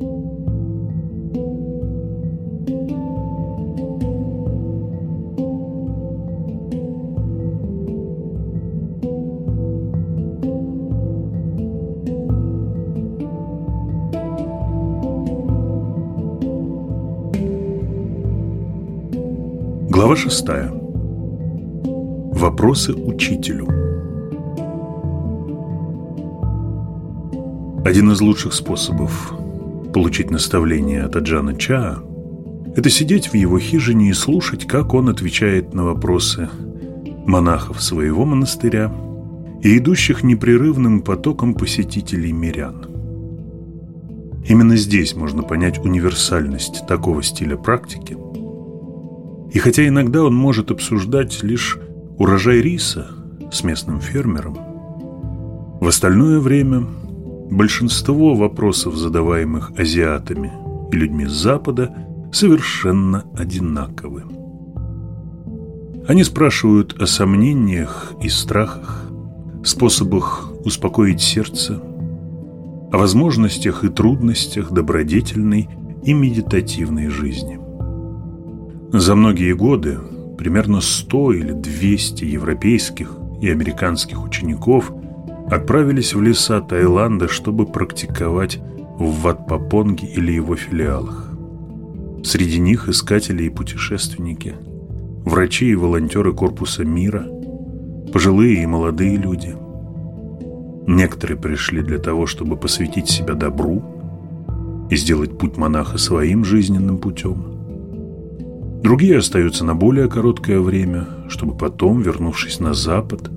Глава шестая. Вопросы учителю. Один из лучших способов получить наставление от Аджана Чаа – это сидеть в его хижине и слушать, как он отвечает на вопросы монахов своего монастыря и идущих непрерывным потоком посетителей мирян. Именно здесь можно понять универсальность такого стиля практики – и хотя иногда он может обсуждать лишь урожай риса с местным фермером, в остальное время большинство вопросов, задаваемых азиатами и людьми с Запада, совершенно одинаковы. Они спрашивают о сомнениях и страхах, способах успокоить сердце, о возможностях и трудностях добродетельной и медитативной жизни. За многие годы примерно 100 или 200 европейских и американских учеников отправились в леса Таиланда, чтобы практиковать в Ватпапонге или его филиалах. Среди них искатели и путешественники, врачи и волонтеры Корпуса мира, пожилые и молодые люди. Некоторые пришли для того, чтобы посвятить себя добру и сделать путь монаха своим жизненным путем – Другие остаются на более короткое время, чтобы потом, вернувшись на Запад,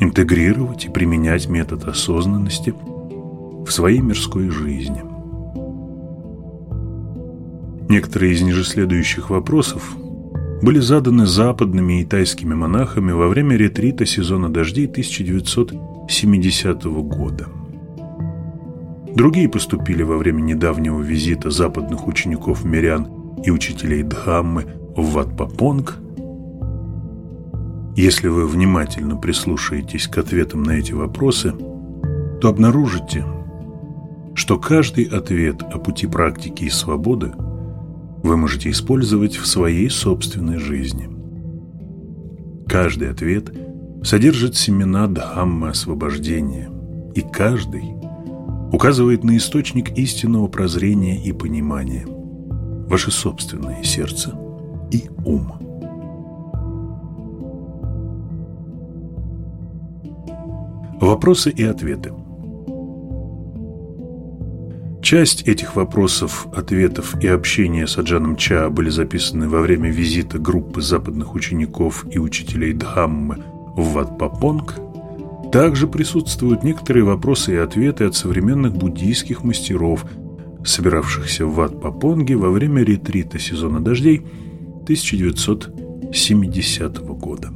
интегрировать и применять метод осознанности в своей мирской жизни. Некоторые из ниже следующих вопросов были заданы западными и тайскими монахами во время ретрита сезона дождей 1970 года. Другие поступили во время недавнего визита западных учеников-мирян и учителей Дхаммы в Ватпапонг. Если вы внимательно прислушаетесь к ответам на эти вопросы, то обнаружите, что каждый ответ о пути практики и свободы вы можете использовать в своей собственной жизни. Каждый ответ содержит семена Дхаммы освобождения, и каждый указывает на источник истинного прозрения и понимания – ваше собственное сердце и ум. Вопросы и ответы. Часть этих вопросов, ответов и общения с Аджаном Ча были записаны во время визита группы западных учеников и учителей Дхаммы в Ватпапонг. Также присутствуют некоторые вопросы и ответы от современных буддийских мастеров – собиравшихся в Ват-Папонге во время ретрита сезона дождей 1970 года.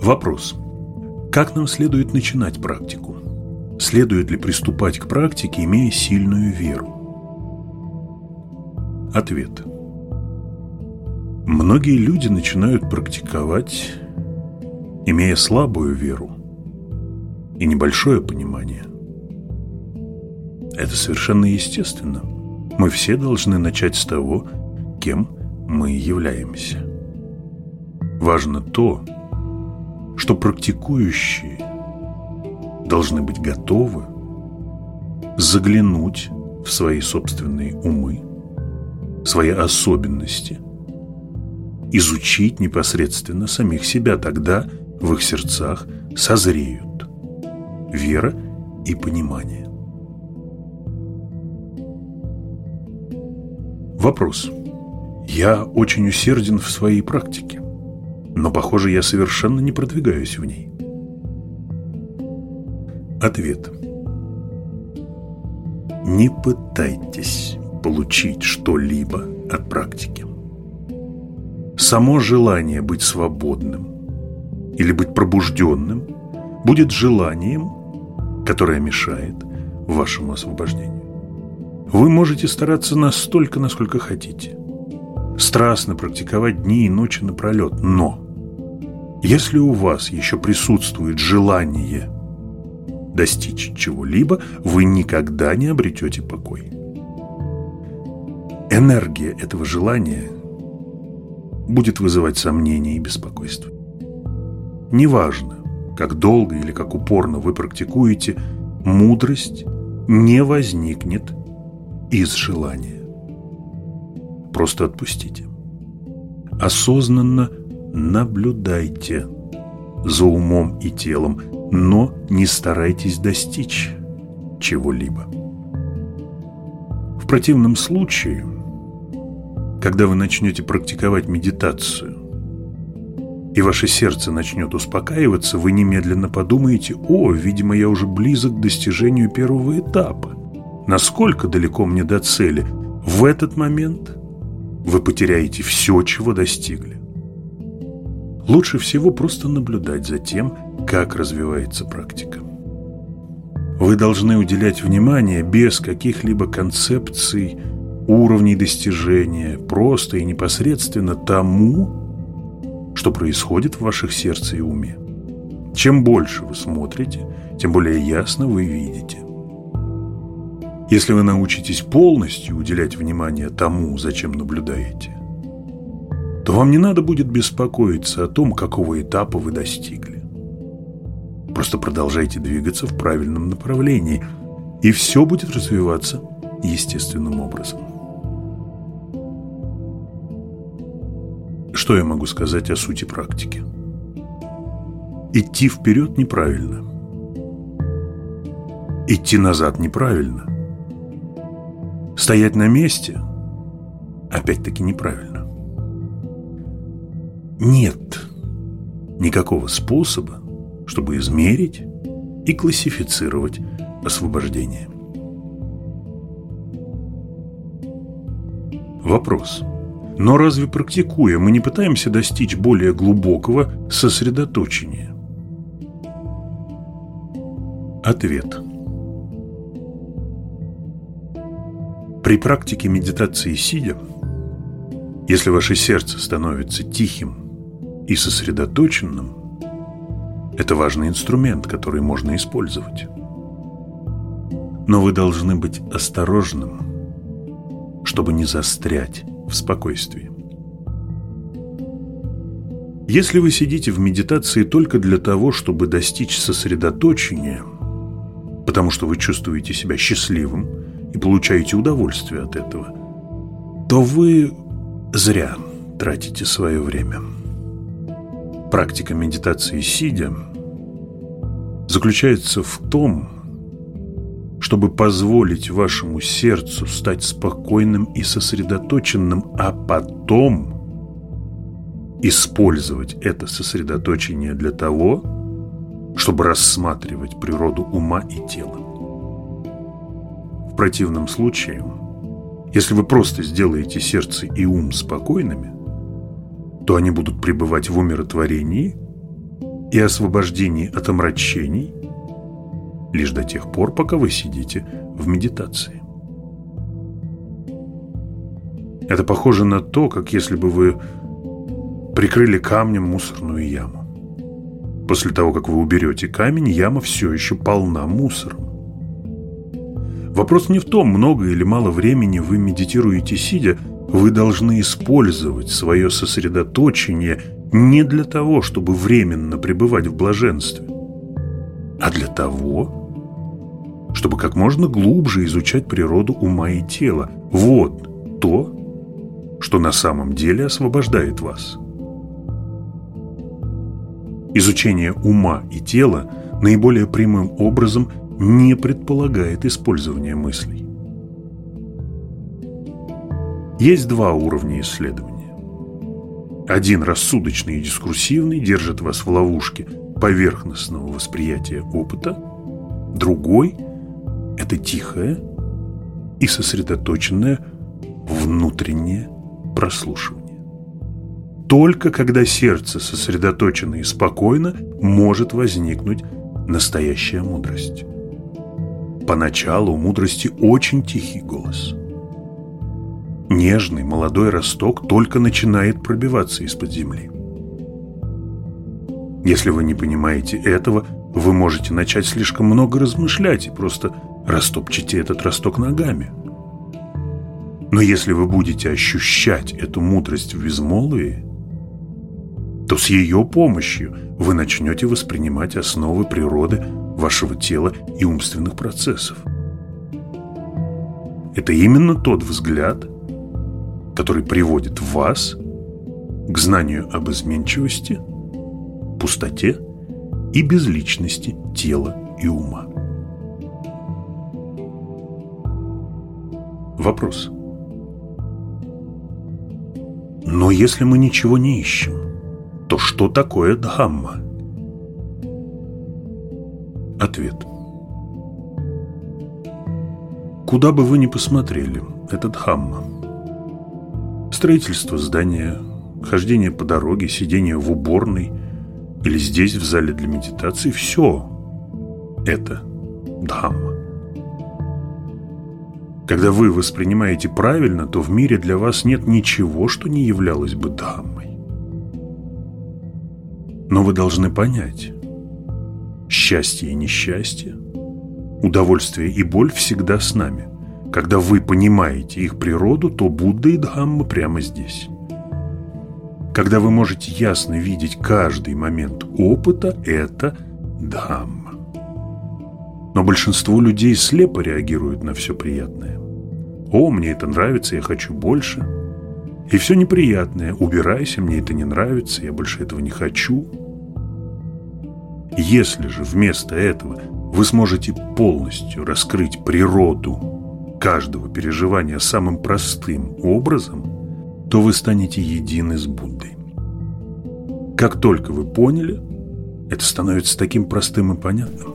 Вопрос. Как нам следует начинать практику? Следует ли приступать к практике, имея сильную веру? Ответ. Многие люди начинают практиковать, имея слабую веру и небольшое понимание – это совершенно естественно. Мы все должны начать с того, кем мы являемся. Важно то, что практикующие должны быть готовы заглянуть в свои собственные умы, свои особенности, изучить непосредственно самих себя, тогда в их сердцах созреют вера и понимание. Вопрос. Я очень усерден в своей практике, но, похоже, я совершенно не продвигаюсь в ней. Ответ. Не пытайтесь получить что-либо от практики. Само желание быть свободным или быть пробужденным будет желанием, которое мешает вашему освобождению. Вы можете стараться настолько, насколько хотите. Страстно практиковать дни и ночи напролет. Но если у вас еще присутствует желание достичь чего-либо, вы никогда не обретете покой. Энергия этого желания будет вызывать сомнения и беспокойство. Неважно, как долго или как упорно вы практикуете, мудрость не возникнет из желания. Просто отпустите. Осознанно наблюдайте за умом и телом, но не старайтесь достичь чего-либо. В противном случае, когда вы начнете практиковать медитацию, и ваше сердце начнет успокаиваться, вы немедленно подумаете, о, видимо, я уже близок к достижению первого этапа. Насколько далеко мне до цели? В этот момент вы потеряете все, чего достигли. Лучше всего просто наблюдать за тем, как развивается практика. Вы должны уделять внимание без каких-либо концепций, уровней достижения, просто и непосредственно тому, что происходит в ваших сердце и уме. Чем больше вы смотрите, тем более ясно вы видите. Если вы научитесь полностью уделять внимание тому, зачем наблюдаете, то вам не надо будет беспокоиться о том, какого этапа вы достигли. Просто продолжайте двигаться в правильном направлении, и все будет развиваться естественным образом. Что я могу сказать о сути практики? Идти вперед неправильно. Идти назад неправильно. Стоять на месте опять-таки неправильно. Нет никакого способа, чтобы измерить и классифицировать освобождение. Вопрос. Но разве практикуя, мы не пытаемся достичь более глубокого сосредоточения? Ответ. При практике медитации сидя, если ваше сердце становится тихим и сосредоточенным, это важный инструмент, который можно использовать. Но вы должны быть осторожным, чтобы не застрять в спокойствии. Если вы сидите в медитации только для того, чтобы достичь сосредоточения, потому что вы чувствуете себя счастливым и получаете удовольствие от этого, то вы зря тратите свое время. Практика медитации сидя заключается в том, чтобы позволить вашему сердцу стать спокойным и сосредоточенным, а потом использовать это сосредоточение для того, чтобы рассматривать природу ума и тела. В противном случае, если вы просто сделаете сердце и ум спокойными, то они будут пребывать в умиротворении и освобождении от омрачений – лишь до тех пор, пока вы сидите в медитации. Это похоже на то, как если бы вы прикрыли камнем мусорную яму. После того, как вы уберете камень, яма все еще полна мусором. Вопрос не в том, много или мало времени вы медитируете сидя, вы должны использовать свое сосредоточение не для того, чтобы временно пребывать в блаженстве, а для того, чтобы как можно глубже изучать природу ума и тела. Вот то, что на самом деле освобождает вас. Изучение ума и тела наиболее прямым образом не предполагает использование мыслей. Есть два уровня исследования. Один рассудочный и дискурсивный держит вас в ловушке поверхностного восприятия опыта, другой – это тихое и сосредоточенное внутреннее прослушивание. Только когда сердце сосредоточено и спокойно, может возникнуть настоящая мудрость. Поначалу у мудрости очень тихий голос. Нежный молодой росток только начинает пробиваться из-под земли. Если вы не понимаете этого, вы можете начать слишком много размышлять и просто растопчете этот росток ногами. Но если вы будете ощущать эту мудрость в безмолвии, то с ее помощью вы начнете воспринимать основы природы вашего тела и умственных процессов. Это именно тот взгляд, который приводит вас к знанию об изменчивости, пустоте и безличности тела и ума. Вопрос. Но если мы ничего не ищем, то что такое Дхамма? Ответ. Куда бы вы ни посмотрели, это Дхамма. Строительство здания, хождение по дороге, сидение в уборной или здесь, в зале для медитации – все это Дхамма. Когда вы воспринимаете правильно, то в мире для вас нет ничего, что не являлось бы Дхаммой. Но вы должны понять, счастье и несчастье, удовольствие и боль всегда с нами. Когда вы понимаете их природу, то Будда и Дхамма прямо здесь. Когда вы можете ясно видеть каждый момент опыта, это Дхамма. Но большинство людей слепо реагируют на все приятное. «О, мне это нравится, я хочу больше». И все неприятное «убирайся, мне это не нравится, я больше этого не хочу». Если же вместо этого вы сможете полностью раскрыть природу каждого переживания самым простым образом, то вы станете едины с Буддой. Как только вы поняли, это становится таким простым и понятным.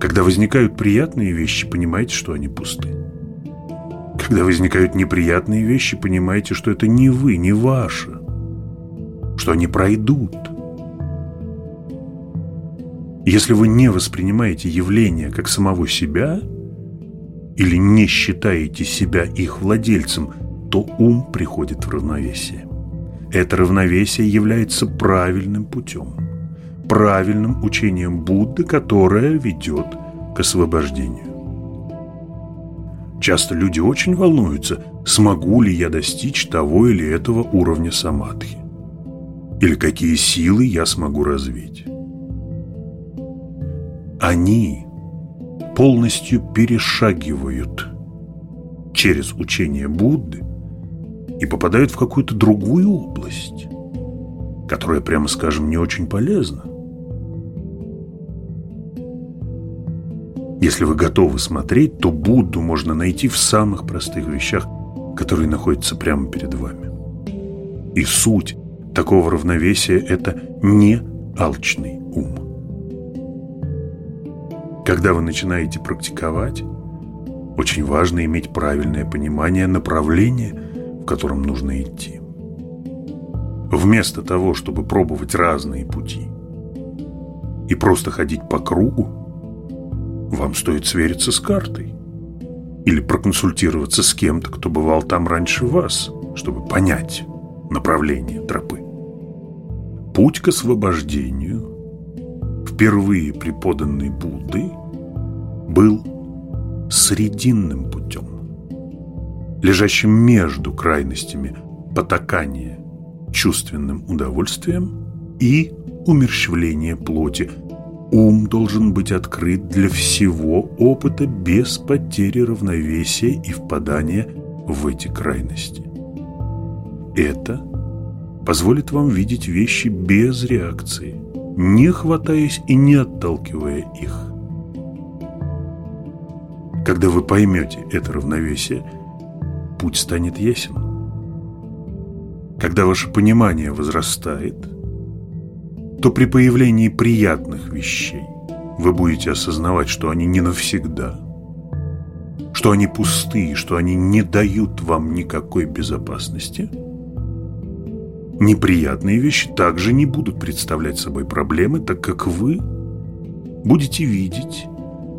Когда возникают приятные вещи, понимаете, что они пусты. Когда возникают неприятные вещи, понимаете, что это не вы, не ваше, что они пройдут. Если вы не воспринимаете явления как самого себя или не считаете себя их владельцем, то ум приходит в равновесие. Это равновесие является правильным путем – правильным учением Будды, которое ведет к освобождению. Часто люди очень волнуются, смогу ли я достичь того или этого уровня самадхи, или какие силы я смогу развить. Они полностью перешагивают через учение Будды и попадают в какую-то другую область, которая, прямо скажем, не очень полезна. Если вы готовы смотреть, то Будду можно найти в самых простых вещах, которые находятся прямо перед вами. И суть такого равновесия – это не алчный ум. Когда вы начинаете практиковать, очень важно иметь правильное понимание направления, в котором нужно идти. Вместо того, чтобы пробовать разные пути и просто ходить по кругу, вам стоит свериться с картой. Или проконсультироваться с кем-то, кто бывал там раньше вас, чтобы понять направление тропы. Путь к освобождению, впервые преподанный Буддой, был срединным путем, лежащим между крайностями потакания чувственным удовольствием и умерщвления плоти – Ум должен быть открыт для всего опыта без потери равновесия и впадания в эти крайности. Это позволит вам видеть вещи без реакции, не хватаясь и не отталкивая их. Когда вы поймете это равновесие, путь станет ясен. Когда ваше понимание возрастает – то при появлении приятных вещей вы будете осознавать, что они не навсегда, что они пустые, что они не дают вам никакой безопасности. Неприятные вещи также не будут представлять собой проблемы, так как вы будете видеть,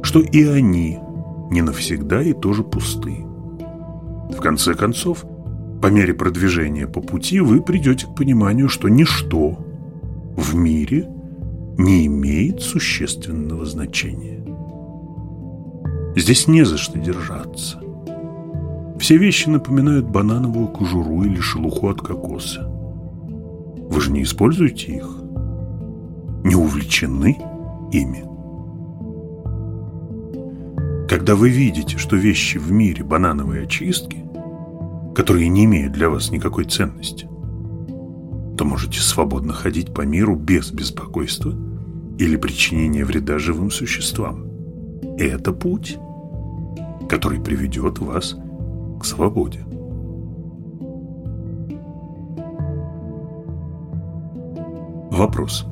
что и они не навсегда и тоже пустые. В конце концов, по мере продвижения по пути вы придете к пониманию, что ничто в мире не имеет существенного значения. Здесь не за что держаться. Все вещи напоминают банановую кожуру или шелуху от кокоса. Вы же не используете их? Не увлечены ими? Когда вы видите, что вещи в мире банановые очистки, которые не имеют для вас никакой ценности, то можете свободно ходить по миру без беспокойства или причинения вреда живым существам. Это путь, который приведет вас к свободе. Вопрос.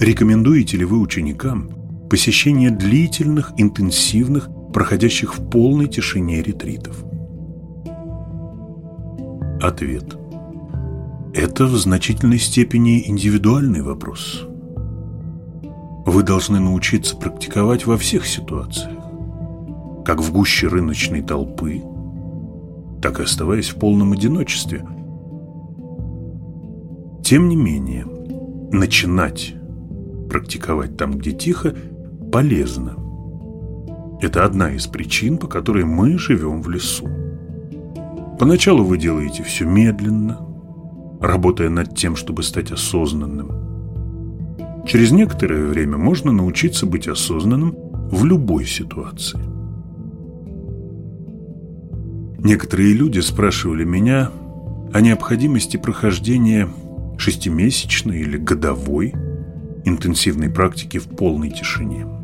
Рекомендуете ли вы ученикам посещение длительных, интенсивных, проходящих в полной тишине ретритов? Ответ. Это в значительной степени индивидуальный вопрос. Вы должны научиться практиковать во всех ситуациях, как в гуще рыночной толпы, так и оставаясь в полном одиночестве. Тем не менее, начинать практиковать там, где тихо, полезно. Это одна из причин, по которой мы живем в лесу. Поначалу вы делаете все медленно, работая над тем, чтобы стать осознанным. Через некоторое время можно научиться быть осознанным в любой ситуации. Некоторые люди спрашивали меня о необходимости прохождения шестимесячной или годовой интенсивной практики в полной тишине.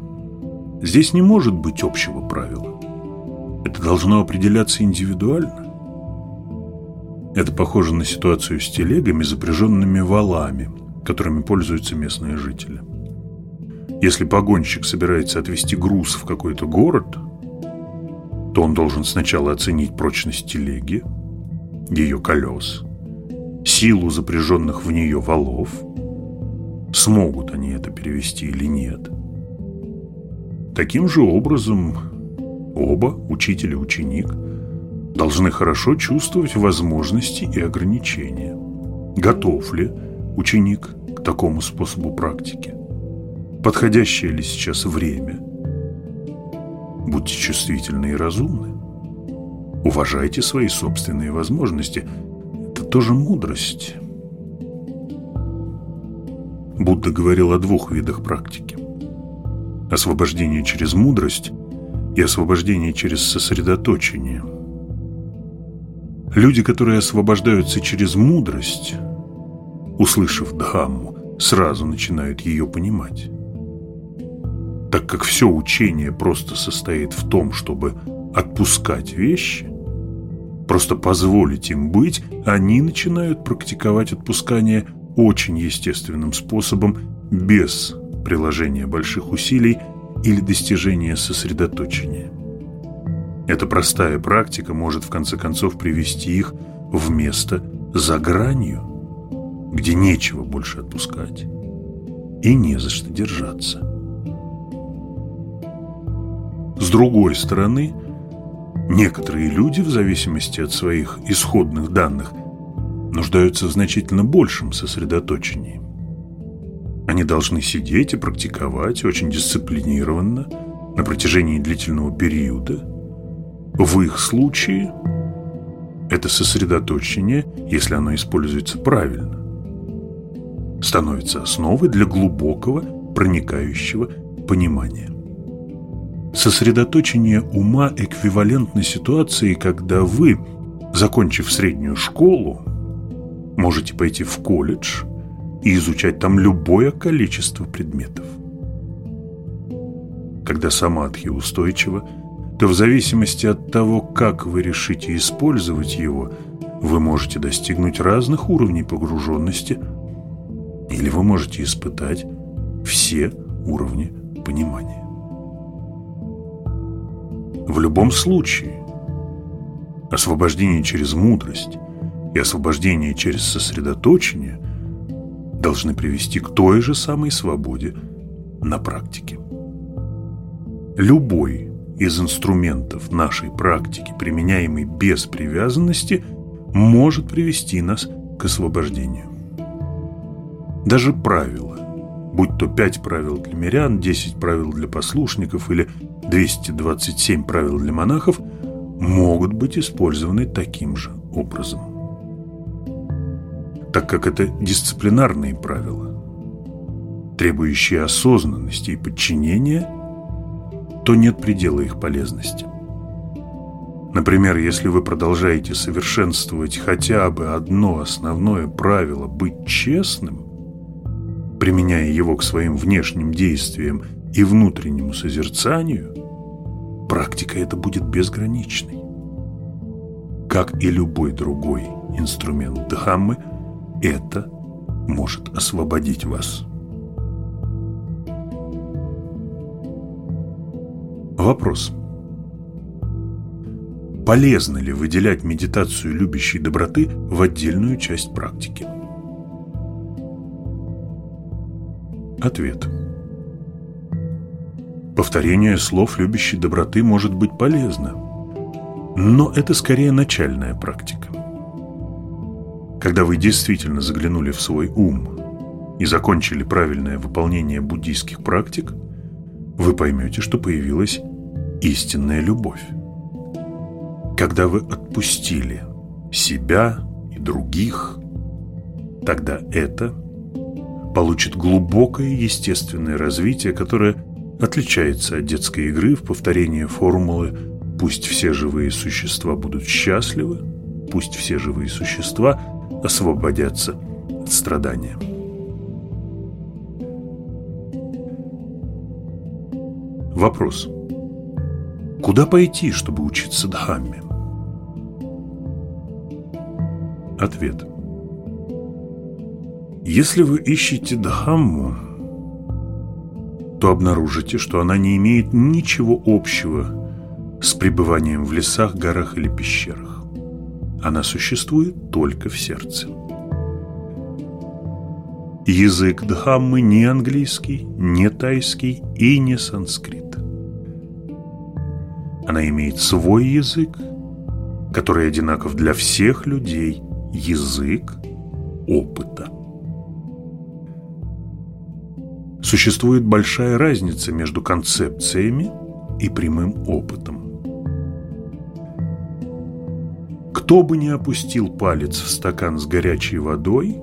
Здесь не может быть общего правила. Это должно определяться индивидуально. Это похоже на ситуацию с телегами, запряженными валами, которыми пользуются местные жители. Если погонщик собирается отвезти груз в какой-то город, то он должен сначала оценить прочность телеги, ее колес, силу запряженных в нее валов, смогут они это перевести или нет. Таким же образом оба, учитель и ученик – должны хорошо чувствовать возможности и ограничения. Готов ли ученик к такому способу практики? Подходящее ли сейчас время? Будьте чувствительны и разумны. Уважайте свои собственные возможности. Это тоже мудрость. Будда говорил о двух видах практики. Освобождение через мудрость и освобождение через сосредоточение – Люди, которые освобождаются через мудрость, услышав Дхамму, сразу начинают ее понимать. Так как все учение просто состоит в том, чтобы отпускать вещи, просто позволить им быть, они начинают практиковать отпускание очень естественным способом, без приложения больших усилий или достижения сосредоточения. Эта простая практика может в конце концов привести их в место за гранью, где нечего больше отпускать и не за что держаться. С другой стороны, некоторые люди, в зависимости от своих исходных данных, нуждаются в значительно большем сосредоточении. Они должны сидеть и практиковать очень дисциплинированно на протяжении длительного периода – в их случае это сосредоточение, если оно используется правильно, становится основой для глубокого, проникающего понимания. Сосредоточение ума эквивалентно ситуации, когда вы, закончив среднюю школу, можете пойти в колледж и изучать там любое количество предметов. Когда самадхи устойчиво то в зависимости от того, как вы решите использовать его, вы можете достигнуть разных уровней погруженности или вы можете испытать все уровни понимания. В любом случае, освобождение через мудрость и освобождение через сосредоточение должны привести к той же самой свободе на практике. Любой из инструментов нашей практики, применяемый без привязанности, может привести нас к освобождению. Даже правила будь то 5 правил для мирян, 10 правил для послушников или 227 правил для монахов, могут быть использованы таким же образом. Так как это дисциплинарные правила, требующие осознанности и подчинения, то нет предела их полезности. Например, если вы продолжаете совершенствовать хотя бы одно основное правило быть честным, применяя его к своим внешним действиям и внутреннему созерцанию, практика эта будет безграничной. Как и любой другой инструмент Дхаммы, это может освободить вас. Вопрос. Полезно ли выделять медитацию любящей доброты в отдельную часть практики? Ответ. Повторение слов любящей доброты может быть полезно, но это скорее начальная практика. Когда вы действительно заглянули в свой ум и закончили правильное выполнение буддийских практик, вы поймете, что появилась истинная любовь. Когда вы отпустили себя и других, тогда это получит глубокое естественное развитие, которое отличается от детской игры в повторении формулы «пусть все живые существа будут счастливы», «пусть все живые существа освободятся от страдания». Вопрос. Куда пойти, чтобы учиться Дхамме? Ответ. Если вы ищете Дхамму, то обнаружите, что она не имеет ничего общего с пребыванием в лесах, горах или пещерах. Она существует только в сердце. Язык Дхаммы не английский, не тайский и не санскрит. Она имеет свой язык, который одинаков для всех людей язык опыта. Существует большая разница между концепциями и прямым опытом. Кто бы ни опустил палец в стакан с горячей водой,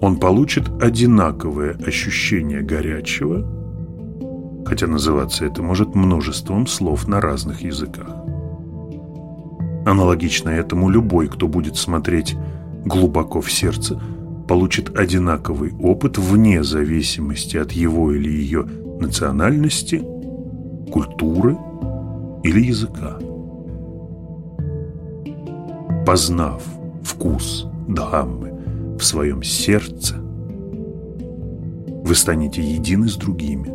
он получит одинаковое ощущение горячего, хотя называться это может множеством слов на разных языках. Аналогично этому любой, кто будет смотреть глубоко в сердце, получит одинаковый опыт вне зависимости от его или ее национальности, культуры или языка. Познав вкус Дхаммы в своем сердце, вы станете едины с другими,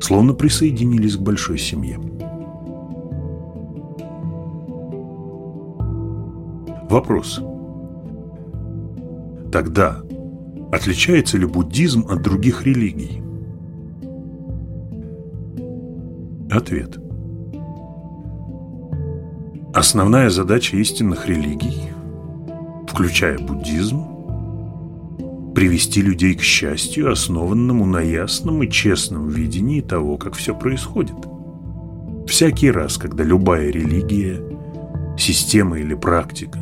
словно присоединились к большой семье. Вопрос. Тогда отличается ли буддизм от других религий? Ответ. Основная задача истинных религий, включая буддизм, привести людей к счастью, основанному на ясном и честном видении того, как все происходит. Всякий раз, когда любая религия, система или практика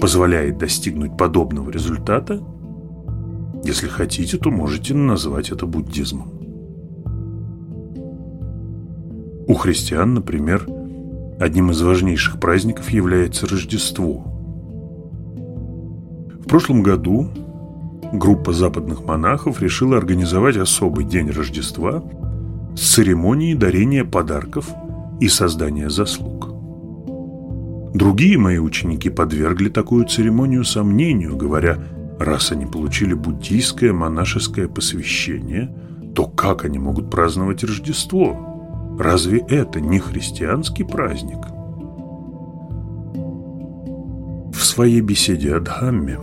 позволяет достигнуть подобного результата, если хотите, то можете назвать это буддизмом. У христиан, например, одним из важнейших праздников является Рождество. В прошлом году группа западных монахов решила организовать особый день Рождества с церемонией дарения подарков и создания заслуг. Другие мои ученики подвергли такую церемонию сомнению, говоря, раз они получили буддийское монашеское посвящение, то как они могут праздновать Рождество? Разве это не христианский праздник? В своей беседе о Дхамме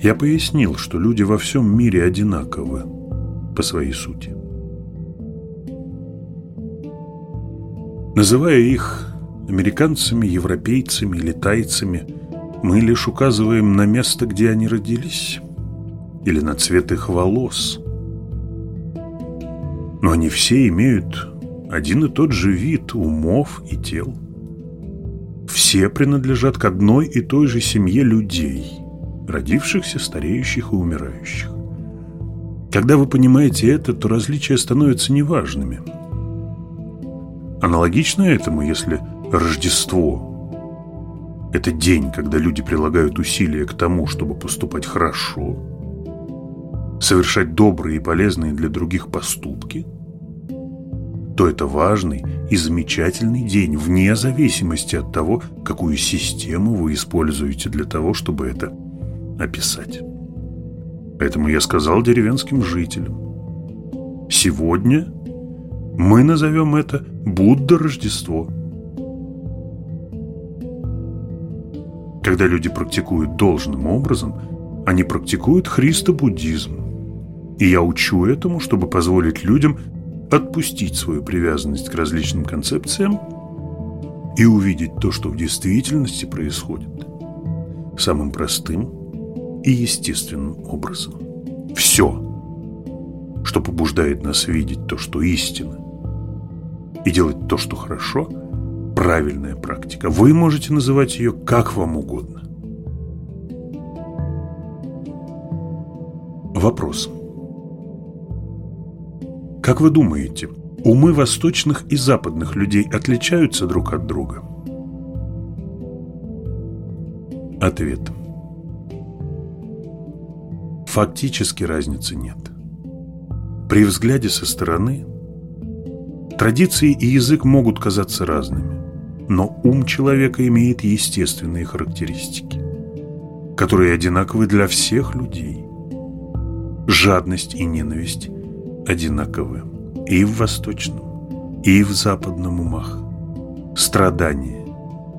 я пояснил, что люди во всем мире одинаковы по своей сути. Называя их американцами, европейцами или тайцами, мы лишь указываем на место, где они родились, или на цвет их волос. Но они все имеют один и тот же вид умов и тел. Все принадлежат к одной и той же семье людей, родившихся, стареющих и умирающих. Когда вы понимаете это, то различия становятся неважными. Аналогично этому, если Рождество – это день, когда люди прилагают усилия к тому, чтобы поступать хорошо, совершать добрые и полезные для других поступки, то это важный и замечательный день, вне зависимости от того, какую систему вы используете для того, чтобы это описать. Поэтому я сказал деревенским жителям, сегодня мы назовем это Будда-Рождество. Когда люди практикуют должным образом, они практикуют христо-буддизм. И я учу этому, чтобы позволить людям отпустить свою привязанность к различным концепциям и увидеть то, что в действительности происходит, самым простым и естественным образом. Все, что побуждает нас видеть то, что истина, и делать то, что хорошо, правильная практика. Вы можете называть ее как вам угодно. Вопрос. Как вы думаете, умы восточных и западных людей отличаются друг от друга? Ответ. Фактически разницы нет. При взгляде со стороны традиции и язык могут казаться разными, но ум человека имеет естественные характеристики, которые одинаковы для всех людей. Жадность и ненависть одинаковы и в восточном, и в западном умах. Страдание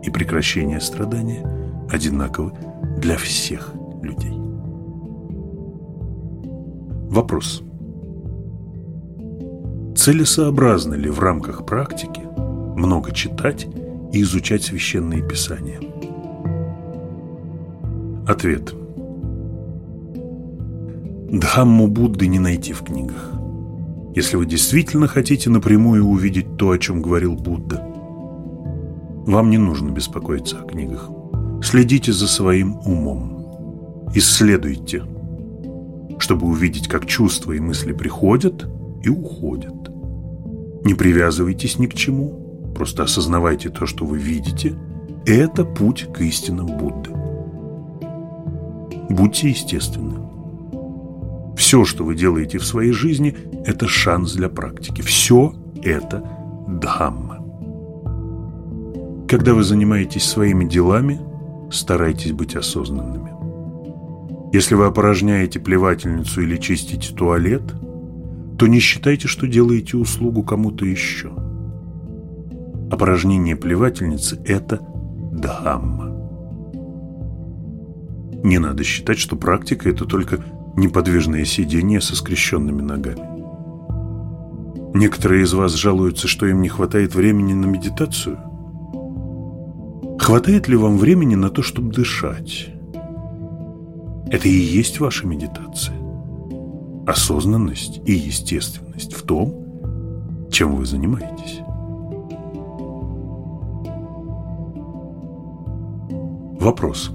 и прекращение страдания одинаковы для всех людей. Вопрос. Целесообразно ли в рамках практики много читать и изучать священные писания? Ответ. Дхамму Будды не найти в книгах. Если вы действительно хотите напрямую увидеть то, о чем говорил Будда, вам не нужно беспокоиться о книгах. Следите за своим умом. Исследуйте – чтобы увидеть, как чувства и мысли приходят и уходят. Не привязывайтесь ни к чему, просто осознавайте то, что вы видите. Это путь к истинам Будды. Будьте естественны. Все, что вы делаете в своей жизни, это шанс для практики. Все это Дхамма. Когда вы занимаетесь своими делами, старайтесь быть осознанными. Если вы опорожняете плевательницу или чистите туалет, то не считайте, что делаете услугу кому-то еще. Опорожнение плевательницы – это дхамма. Не надо считать, что практика – это только неподвижное сидение со скрещенными ногами. Некоторые из вас жалуются, что им не хватает времени на медитацию. Хватает ли вам времени на то, чтобы дышать? Это и есть ваша медитация. Осознанность и естественность в том, чем вы занимаетесь. Вопрос.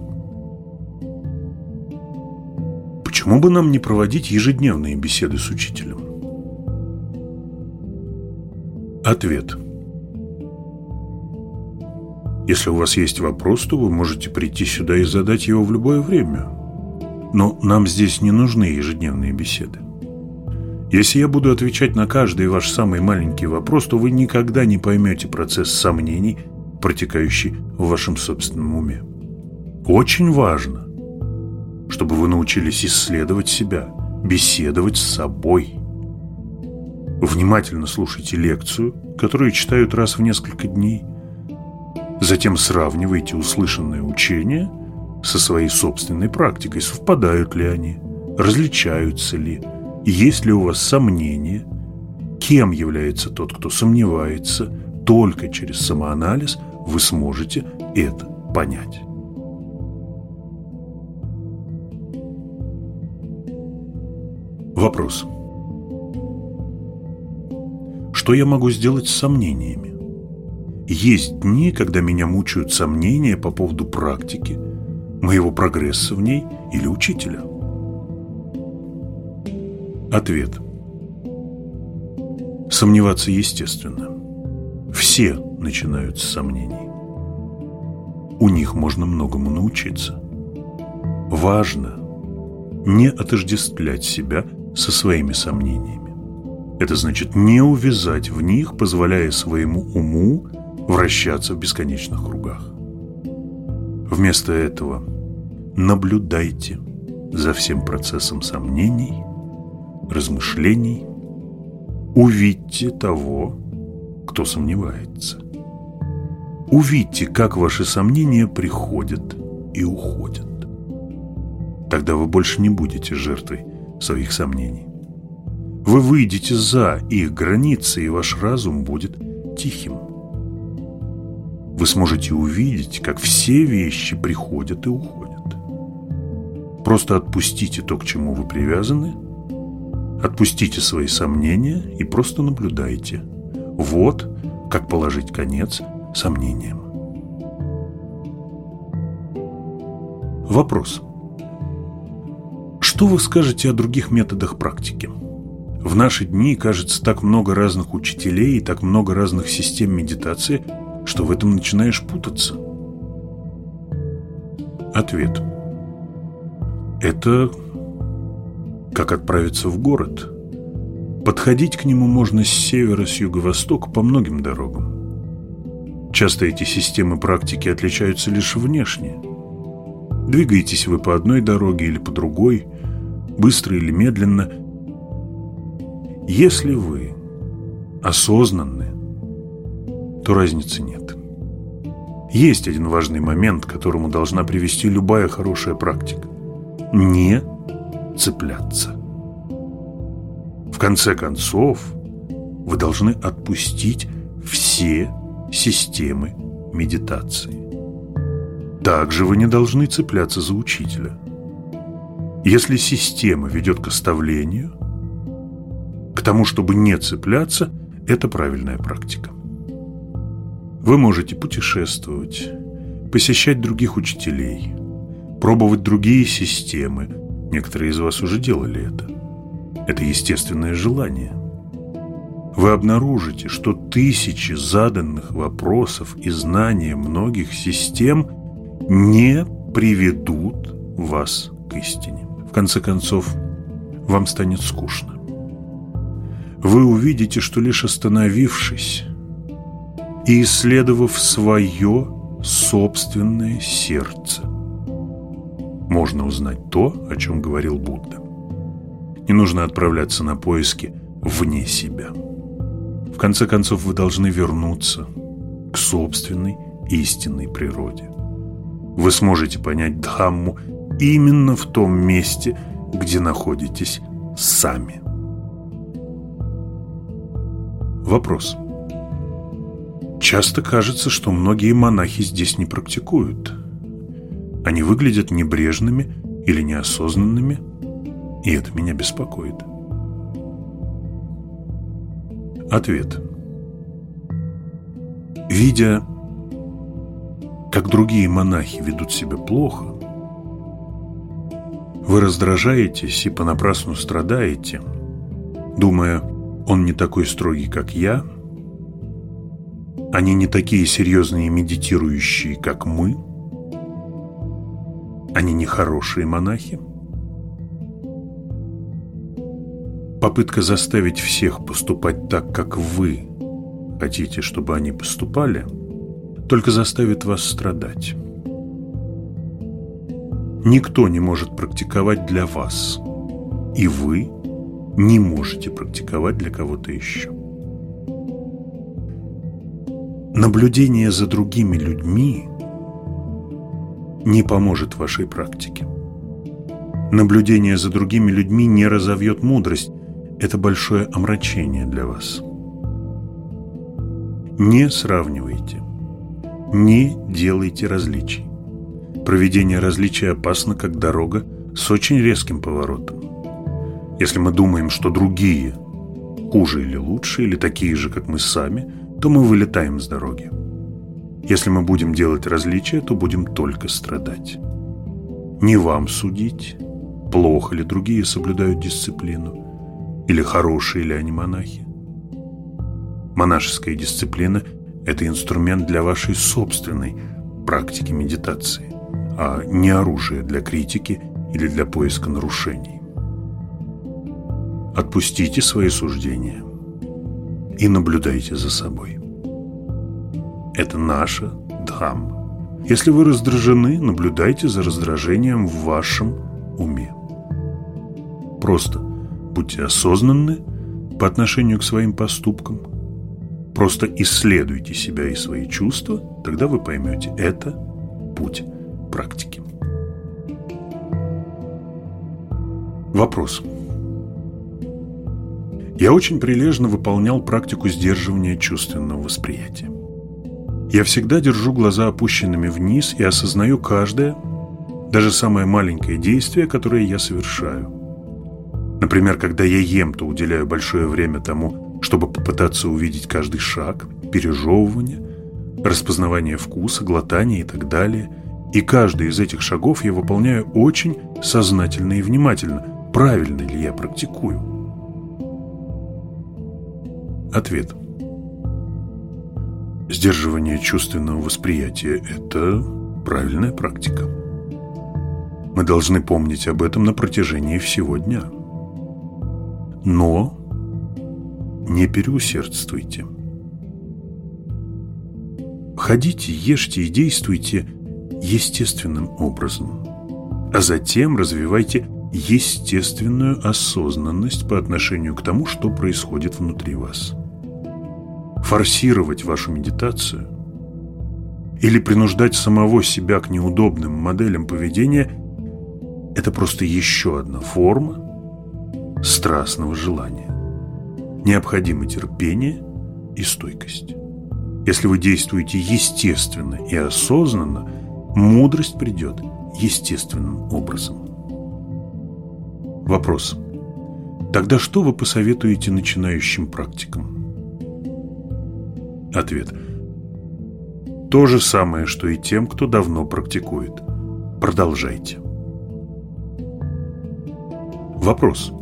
Почему бы нам не проводить ежедневные беседы с учителем? Ответ. Если у вас есть вопрос, то вы можете прийти сюда и задать его в любое время – но нам здесь не нужны ежедневные беседы. Если я буду отвечать на каждый ваш самый маленький вопрос, то вы никогда не поймете процесс сомнений, протекающий в вашем собственном уме. Очень важно, чтобы вы научились исследовать себя, беседовать с собой. Внимательно слушайте лекцию, которую читают раз в несколько дней. Затем сравнивайте услышанное учение – со своей собственной практикой, совпадают ли они, различаются ли, есть ли у вас сомнения, кем является тот, кто сомневается, только через самоанализ вы сможете это понять. Вопрос. Что я могу сделать с сомнениями? Есть дни, когда меня мучают сомнения по поводу практики, моего прогресса в ней или учителя. Ответ. Сомневаться естественно. Все начинают с сомнений. У них можно многому научиться. Важно не отождествлять себя со своими сомнениями. Это значит не увязать в них, позволяя своему уму вращаться в бесконечных кругах. Вместо этого наблюдайте за всем процессом сомнений, размышлений, увидьте того, кто сомневается. Увидьте, как ваши сомнения приходят и уходят. Тогда вы больше не будете жертвой своих сомнений. Вы выйдете за их границы, и ваш разум будет тихим. Вы сможете увидеть, как все вещи приходят и уходят. Просто отпустите то, к чему вы привязаны, отпустите свои сомнения и просто наблюдайте. Вот как положить конец сомнениям. Вопрос. Что вы скажете о других методах практики? В наши дни, кажется, так много разных учителей и так много разных систем медитации, что в этом начинаешь путаться. Ответ. Это как отправиться в город. Подходить к нему можно с севера, с юго-востока по многим дорогам. Часто эти системы практики отличаются лишь внешне. Двигаетесь вы по одной дороге или по другой – быстро или медленно. Если вы осознанны, то разницы нет. Есть один важный момент, к которому должна привести любая хорошая практика. Не цепляться. В конце концов, вы должны отпустить все системы медитации. Также вы не должны цепляться за учителя – если система ведет к оставлению, к тому, чтобы не цепляться, это правильная практика. Вы можете путешествовать, посещать других учителей, пробовать другие системы. Некоторые из вас уже делали это. Это естественное желание. Вы обнаружите, что тысячи заданных вопросов и знания многих систем не приведут вас к истине. В конце концов, вам станет скучно. Вы увидите, что лишь остановившись и исследовав свое собственное сердце, можно узнать то, о чем говорил Будда. Не нужно отправляться на поиски вне себя. В конце концов, вы должны вернуться к собственной истинной природе. Вы сможете понять Дхамму именно в том месте, где находитесь сами. Вопрос. Часто кажется, что многие монахи здесь не практикуют. Они выглядят небрежными или неосознанными, и это меня беспокоит. Ответ. Видя, как другие монахи ведут себя плохо, вы раздражаетесь и понапрасну страдаете, думая, он не такой строгий, как я, они не такие серьезные медитирующие, как мы, они не хорошие монахи. Попытка заставить всех поступать так, как вы хотите, чтобы они поступали, только заставит вас страдать. Никто не может практиковать для вас, и вы не можете практиковать для кого-то еще. Наблюдение за другими людьми не поможет вашей практике. Наблюдение за другими людьми не разовьет мудрость. Это большое омрачение для вас. Не сравнивайте. Не делайте различий. Проведение различия опасно, как дорога с очень резким поворотом. Если мы думаем, что другие хуже или лучше, или такие же, как мы сами, то мы вылетаем с дороги. Если мы будем делать различия, то будем только страдать. Не вам судить, плохо ли другие соблюдают дисциплину, или хорошие ли они монахи. Монашеская дисциплина – это инструмент для вашей собственной практики медитации, а не оружие для критики или для поиска нарушений. Отпустите свои суждения и наблюдайте за собой. Это наша дхамма. Если вы раздражены, наблюдайте за раздражением в вашем уме. Просто будьте осознанны по отношению к своим поступкам. Просто исследуйте себя и свои чувства, тогда вы поймете, это путь практики. Вопрос. Я очень прилежно выполнял практику сдерживания чувственного восприятия. Я всегда держу глаза опущенными вниз и осознаю каждое, даже самое маленькое действие, которое я совершаю. Например, когда я ем, то уделяю большое время тому, чтобы попытаться увидеть каждый шаг, пережевывание, распознавание вкуса, глотание и так далее. И каждый из этих шагов я выполняю очень сознательно и внимательно. Правильно ли я практикую? Ответ. Сдерживание чувственного восприятия – это правильная практика. Мы должны помнить об этом на протяжении всего дня. Но не переусердствуйте. Ходите, ешьте и действуйте естественным образом, а затем развивайте естественную осознанность по отношению к тому, что происходит внутри вас. Форсировать вашу медитацию или принуждать самого себя к неудобным моделям поведения – это просто еще одна форма страстного желания. Необходимо терпение и стойкость. Если вы действуете естественно и осознанно, мудрость придет естественным образом. Вопрос. Тогда что вы посоветуете начинающим практикам? Ответ. То же самое, что и тем, кто давно практикует. Продолжайте. Вопрос.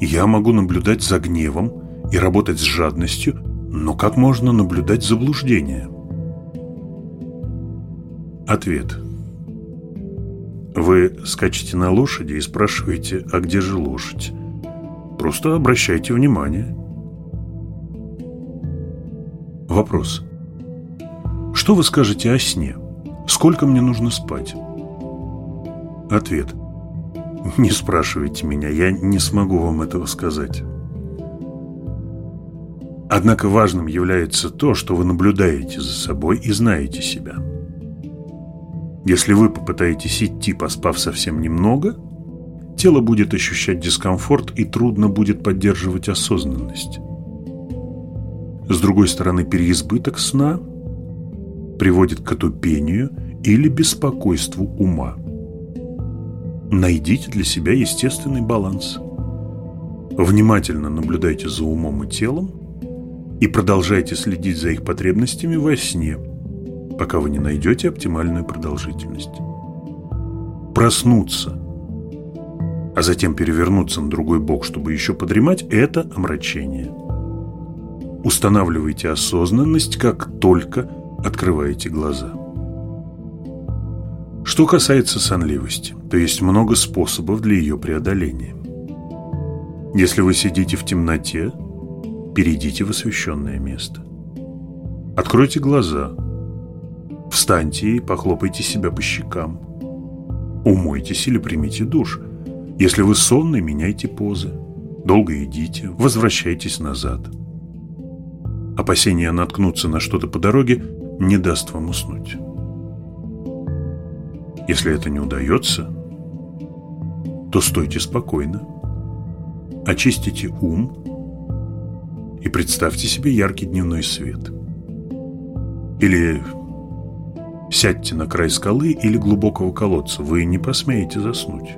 Я могу наблюдать за гневом и работать с жадностью, но как можно наблюдать заблуждение? Ответ. Вы скачете на лошади и спрашиваете, а где же лошадь? Просто обращайте внимание. Вопрос. Что вы скажете о сне? Сколько мне нужно спать? Ответ. Не спрашивайте меня, я не смогу вам этого сказать. Однако важным является то, что вы наблюдаете за собой и знаете себя. Если вы попытаетесь идти, поспав совсем немного, тело будет ощущать дискомфорт и трудно будет поддерживать осознанность. С другой стороны, переизбыток сна приводит к отупению или беспокойству ума. Найдите для себя естественный баланс. Внимательно наблюдайте за умом и телом и продолжайте следить за их потребностями во сне – пока вы не найдете оптимальную продолжительность. Проснуться, а затем перевернуться на другой бок, чтобы еще подремать – это омрачение. Устанавливайте осознанность, как только открываете глаза. Что касается сонливости, то есть много способов для ее преодоления. Если вы сидите в темноте, перейдите в освещенное место. Откройте глаза – Встаньте и похлопайте себя по щекам. Умойтесь или примите душ. Если вы сонный, меняйте позы. Долго идите, возвращайтесь назад. Опасение наткнуться на что-то по дороге не даст вам уснуть. Если это не удается, то стойте спокойно, очистите ум и представьте себе яркий дневной свет. Или Сядьте на край скалы или глубокого колодца, вы не посмеете заснуть.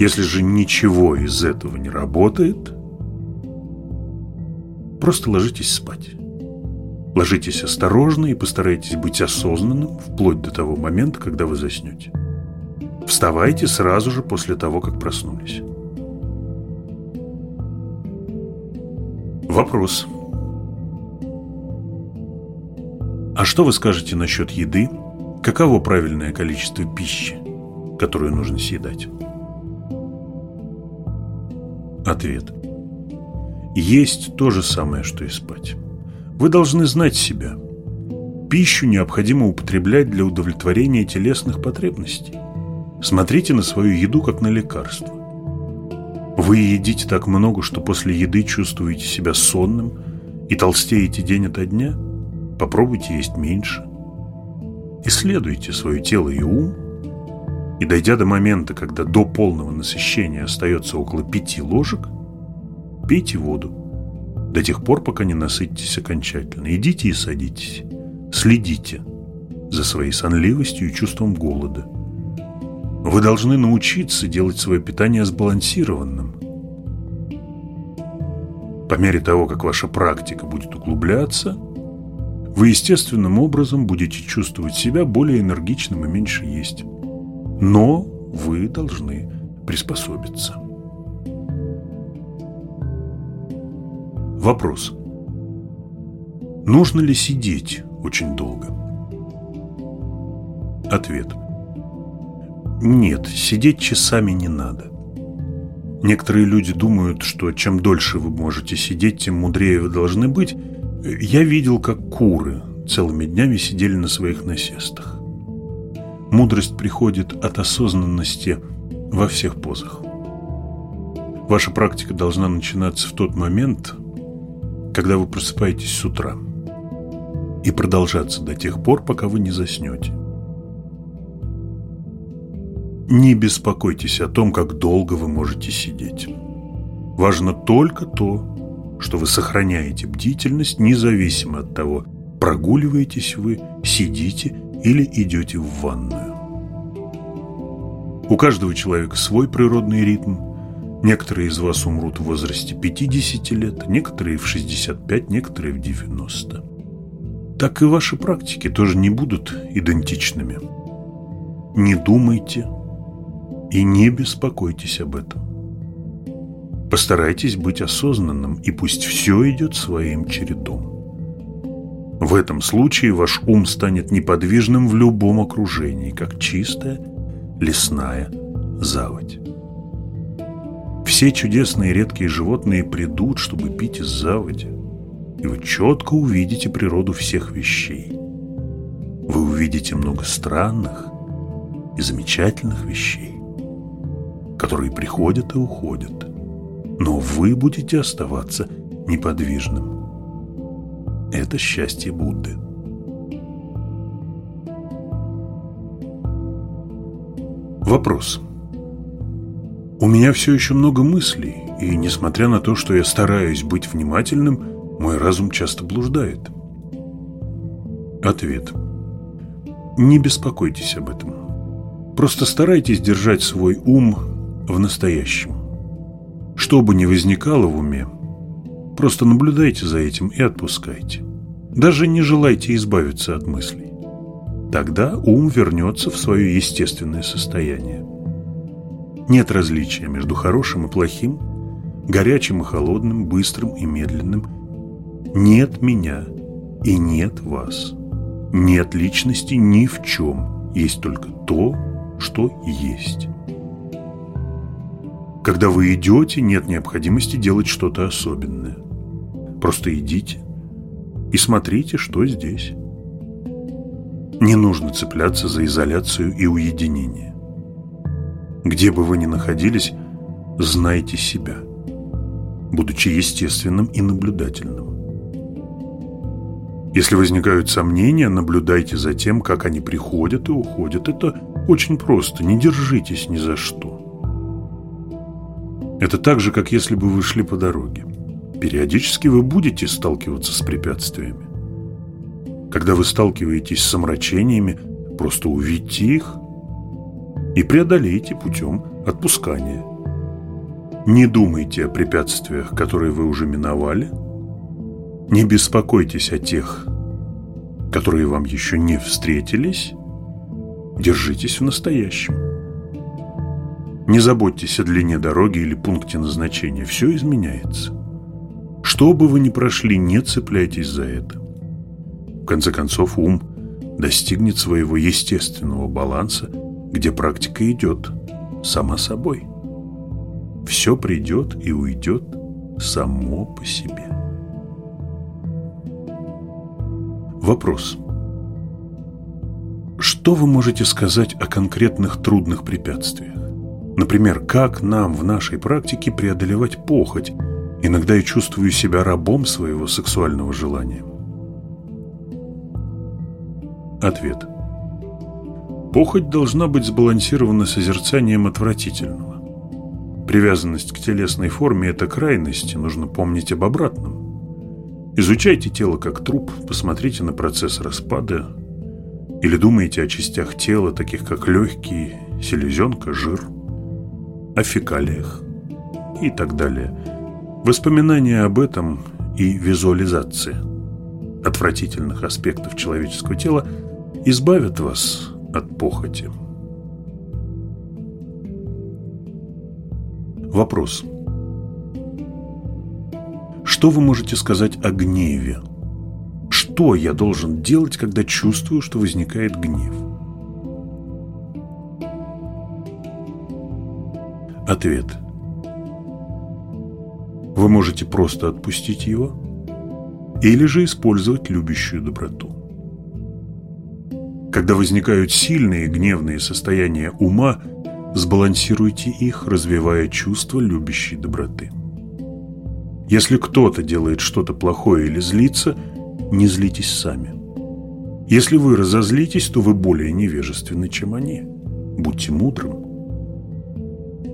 Если же ничего из этого не работает, просто ложитесь спать. Ложитесь осторожно и постарайтесь быть осознанным вплоть до того момента, когда вы заснете. Вставайте сразу же после того, как проснулись. Вопрос. А что вы скажете насчет еды? Каково правильное количество пищи, которую нужно съедать? Ответ. Есть то же самое, что и спать. Вы должны знать себя. Пищу необходимо употреблять для удовлетворения телесных потребностей. Смотрите на свою еду как на лекарство. Вы едите так много, что после еды чувствуете себя сонным и толстеете день ото дня? Попробуйте есть меньше. Исследуйте свое тело и ум, и дойдя до момента, когда до полного насыщения остается около пяти ложек, пейте воду до тех пор, пока не насытитесь окончательно. Идите и садитесь. Следите за своей сонливостью и чувством голода. Вы должны научиться делать свое питание сбалансированным. По мере того, как ваша практика будет углубляться, вы естественным образом будете чувствовать себя более энергичным и меньше есть. Но вы должны приспособиться. Вопрос. Нужно ли сидеть очень долго? Ответ. Нет, сидеть часами не надо. Некоторые люди думают, что чем дольше вы можете сидеть, тем мудрее вы должны быть. Я видел, как куры целыми днями сидели на своих насестах. Мудрость приходит от осознанности во всех позах. Ваша практика должна начинаться в тот момент, когда вы просыпаетесь с утра, и продолжаться до тех пор, пока вы не заснете. Не беспокойтесь о том, как долго вы можете сидеть. Важно только то, что вы сохраняете бдительность, независимо от того, прогуливаетесь вы, сидите или идете в ванную. У каждого человека свой природный ритм. Некоторые из вас умрут в возрасте 50 лет, некоторые в 65, некоторые в 90. Так и ваши практики тоже не будут идентичными. Не думайте, и не беспокойтесь об этом. Постарайтесь быть осознанным, и пусть все идет своим чередом. В этом случае ваш ум станет неподвижным в любом окружении, как чистая лесная заводь. Все чудесные редкие животные придут, чтобы пить из заводи, и вы четко увидите природу всех вещей. Вы увидите много странных и замечательных вещей которые приходят и уходят. Но вы будете оставаться неподвижным. Это счастье Будды. Вопрос. У меня все еще много мыслей, и несмотря на то, что я стараюсь быть внимательным, мой разум часто блуждает. Ответ. Не беспокойтесь об этом. Просто старайтесь держать свой ум в настоящем. Что бы ни возникало в уме, просто наблюдайте за этим и отпускайте. Даже не желайте избавиться от мыслей. Тогда ум вернется в свое естественное состояние. Нет различия между хорошим и плохим, горячим и холодным, быстрым и медленным. Нет меня и нет вас. Нет личности ни в чем. Есть только то, что есть. Когда вы идете, нет необходимости делать что-то особенное. Просто идите и смотрите, что здесь. Не нужно цепляться за изоляцию и уединение. Где бы вы ни находились, знайте себя, будучи естественным и наблюдательным. Если возникают сомнения, наблюдайте за тем, как они приходят и уходят. Это очень просто, не держитесь ни за что. Это так же, как если бы вы шли по дороге. Периодически вы будете сталкиваться с препятствиями. Когда вы сталкиваетесь с омрачениями, просто увидьте их и преодолейте путем отпускания. Не думайте о препятствиях, которые вы уже миновали. Не беспокойтесь о тех, которые вам еще не встретились. Держитесь в настоящем. Не заботьтесь о длине дороги или пункте назначения. Все изменяется. Что бы вы ни прошли, не цепляйтесь за это. В конце концов, ум достигнет своего естественного баланса, где практика идет сама собой. Все придет и уйдет само по себе. Вопрос. Что вы можете сказать о конкретных трудных препятствиях? Например, как нам в нашей практике преодолевать похоть? Иногда я чувствую себя рабом своего сексуального желания. Ответ. Похоть должна быть сбалансирована созерцанием отвратительного. Привязанность к телесной форме – это крайность, нужно помнить об обратном. Изучайте тело как труп, посмотрите на процесс распада, или думайте о частях тела, таких как легкие, селезенка, жир, о фекалиях и так далее. Воспоминания об этом и визуализация отвратительных аспектов человеческого тела избавят вас от похоти. Вопрос. Что вы можете сказать о гневе? Что я должен делать, когда чувствую, что возникает гнев? Ответ. Вы можете просто отпустить его или же использовать любящую доброту. Когда возникают сильные гневные состояния ума, сбалансируйте их, развивая чувство любящей доброты. Если кто-то делает что-то плохое или злится, не злитесь сами. Если вы разозлитесь, то вы более невежественны, чем они. Будьте мудрым.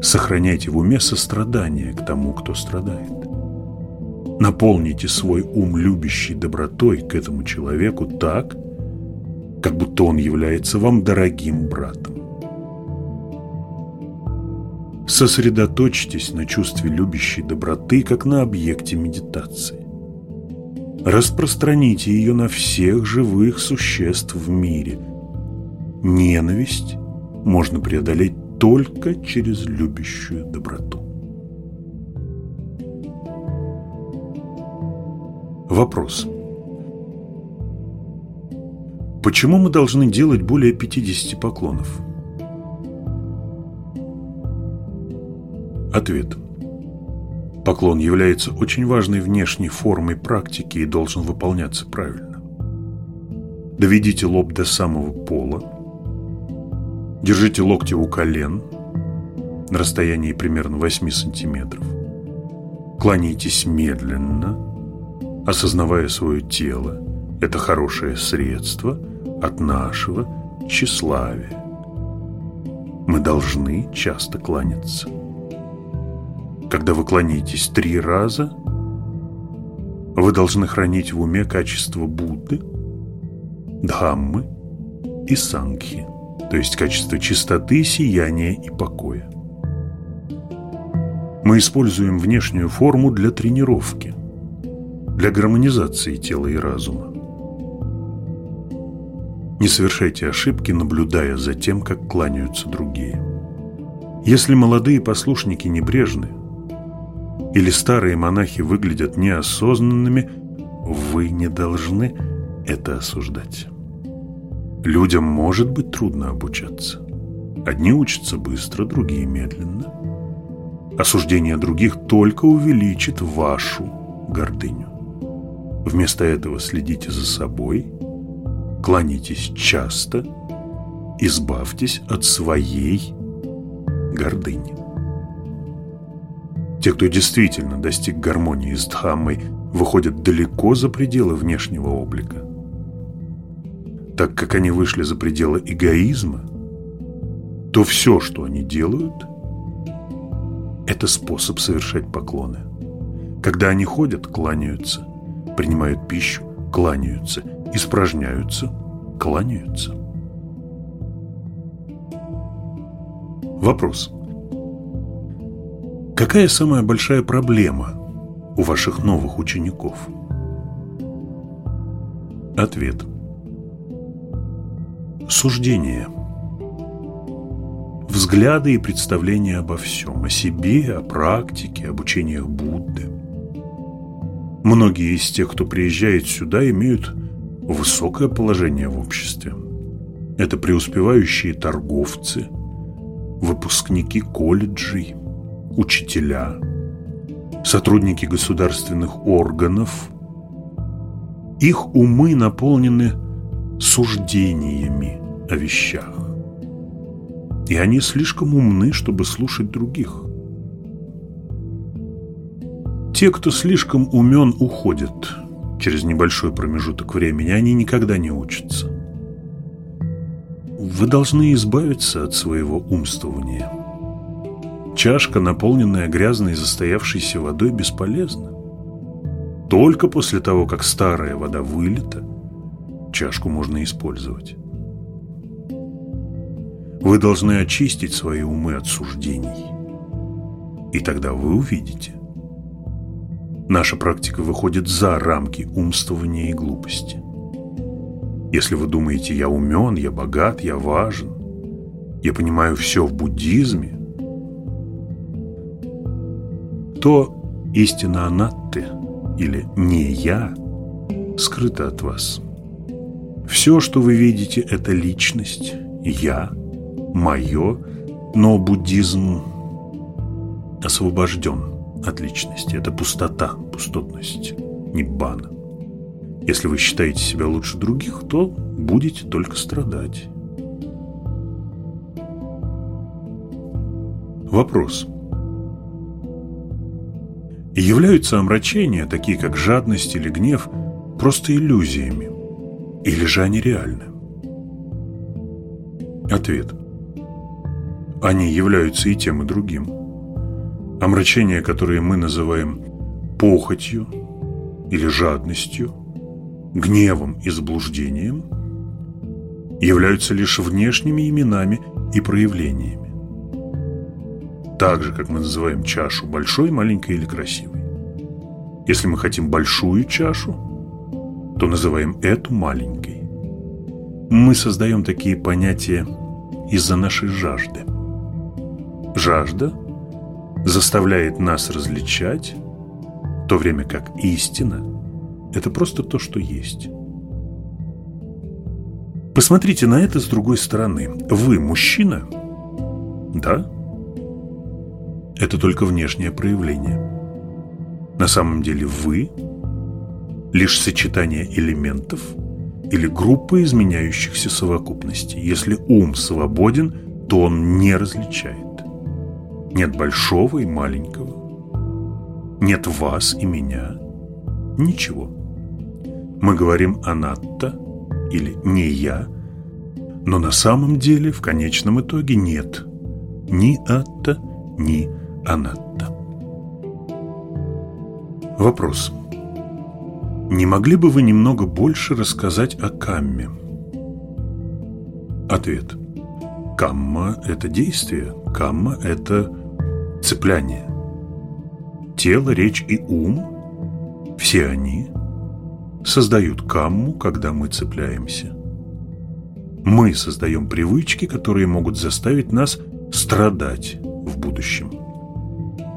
Сохраняйте в уме сострадание к тому, кто страдает. Наполните свой ум любящей добротой к этому человеку так, как будто он является вам дорогим братом. Сосредоточьтесь на чувстве любящей доброты, как на объекте медитации. Распространите ее на всех живых существ в мире. Ненависть можно преодолеть только через любящую доброту. Вопрос. Почему мы должны делать более 50 поклонов? Ответ. Поклон является очень важной внешней формой практики и должен выполняться правильно. Доведите лоб до самого пола. Держите локти у колен на расстоянии примерно 8 сантиметров. Кланяйтесь медленно, осознавая свое тело. Это хорошее средство – от нашего тщеславия. Мы должны часто кланяться. Когда вы кланяетесь три раза, вы должны хранить в уме качество Будды, Дхаммы и Сангхи, то есть качество чистоты, сияния и покоя. Мы используем внешнюю форму для тренировки, для гармонизации тела и разума. Не совершайте ошибки, наблюдая за тем, как кланяются другие. Если молодые послушники небрежны, или старые монахи выглядят неосознанными, вы не должны это осуждать. Людям может быть трудно обучаться. Одни учатся быстро, другие медленно. Осуждение других только увеличит вашу гордыню. Вместо этого следите за собой – кланяйтесь часто, избавьтесь от своей гордыни. Те, кто действительно достиг гармонии с Дхаммой, выходят далеко за пределы внешнего облика. Так как они вышли за пределы эгоизма, то все, что они делают, это способ совершать поклоны. Когда они ходят, кланяются, принимают пищу, кланяются – испражняются, кланяются. Вопрос. Какая самая большая проблема у ваших новых учеников? Ответ. Суждение. Взгляды и представления обо всем, о себе, о практике, об учениях Будды. Многие из тех, кто приезжает сюда, имеют высокое положение в обществе. Это преуспевающие торговцы, выпускники колледжей, учителя, сотрудники государственных органов. Их умы наполнены суждениями о вещах. И они слишком умны, чтобы слушать других. Те, кто слишком умен, уходят через небольшой промежуток времени. Они никогда не учатся. Вы должны избавиться от своего умствования. Чашка, наполненная грязной застоявшейся водой, бесполезна. Только после того, как старая вода вылита, чашку можно использовать. Вы должны очистить свои умы от суждений. И тогда вы увидите. Наша практика выходит за рамки умствования и глупости. Если вы думаете, я умен, я богат, я важен, я понимаю все в буддизме, то истина анатты или не я скрыта от вас. Все, что вы видите, это личность, я, мое, но буддизм освобожден от личности. Это пустота, пустотность, ниббана. Если вы считаете себя лучше других, то будете только страдать. Вопрос. Являются омрачения, такие как жадность или гнев, просто иллюзиями? Или же они реальны? Ответ. Они являются и тем, и другим. Омрачения, которые мы называем похотью или жадностью – гневом и заблуждением являются лишь внешними именами и проявлениями. Так же, как мы называем чашу большой, маленькой или красивой. Если мы хотим большую чашу, то называем эту маленькой. Мы создаем такие понятия из-за нашей жажды. Жажда заставляет нас различать, в то время как истина – это просто то, что есть. Посмотрите на это с другой стороны. Вы мужчина? Да? Это только внешнее проявление. На самом деле вы лишь сочетание элементов или группа изменяющихся совокупностей. Если ум свободен, то он не различает. Нет большого и маленького. Нет вас и меня. Ничего. Мы говорим «анатта» или «не я», но на самом деле в конечном итоге нет ни «атта», ни «анатта». Вопрос. Не могли бы вы немного больше рассказать о камме? Ответ. Камма – это действие, камма – это цепляние. Тело, речь и ум – все они создают камму, когда мы цепляемся. Мы создаем привычки, которые могут заставить нас страдать в будущем.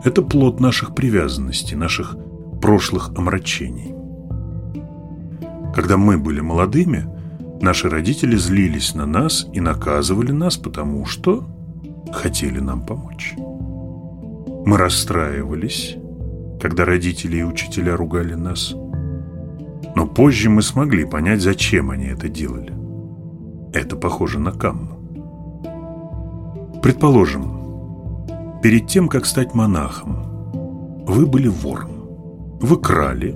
Это плод наших привязанностей, наших прошлых омрачений. Когда мы были молодыми, наши родители злились на нас и наказывали нас, потому что хотели нам помочь. Мы расстраивались, когда родители и учителя ругали нас – но позже мы смогли понять, зачем они это делали. Это похоже на камму. Предположим, перед тем, как стать монахом, вы были вором. Вы крали,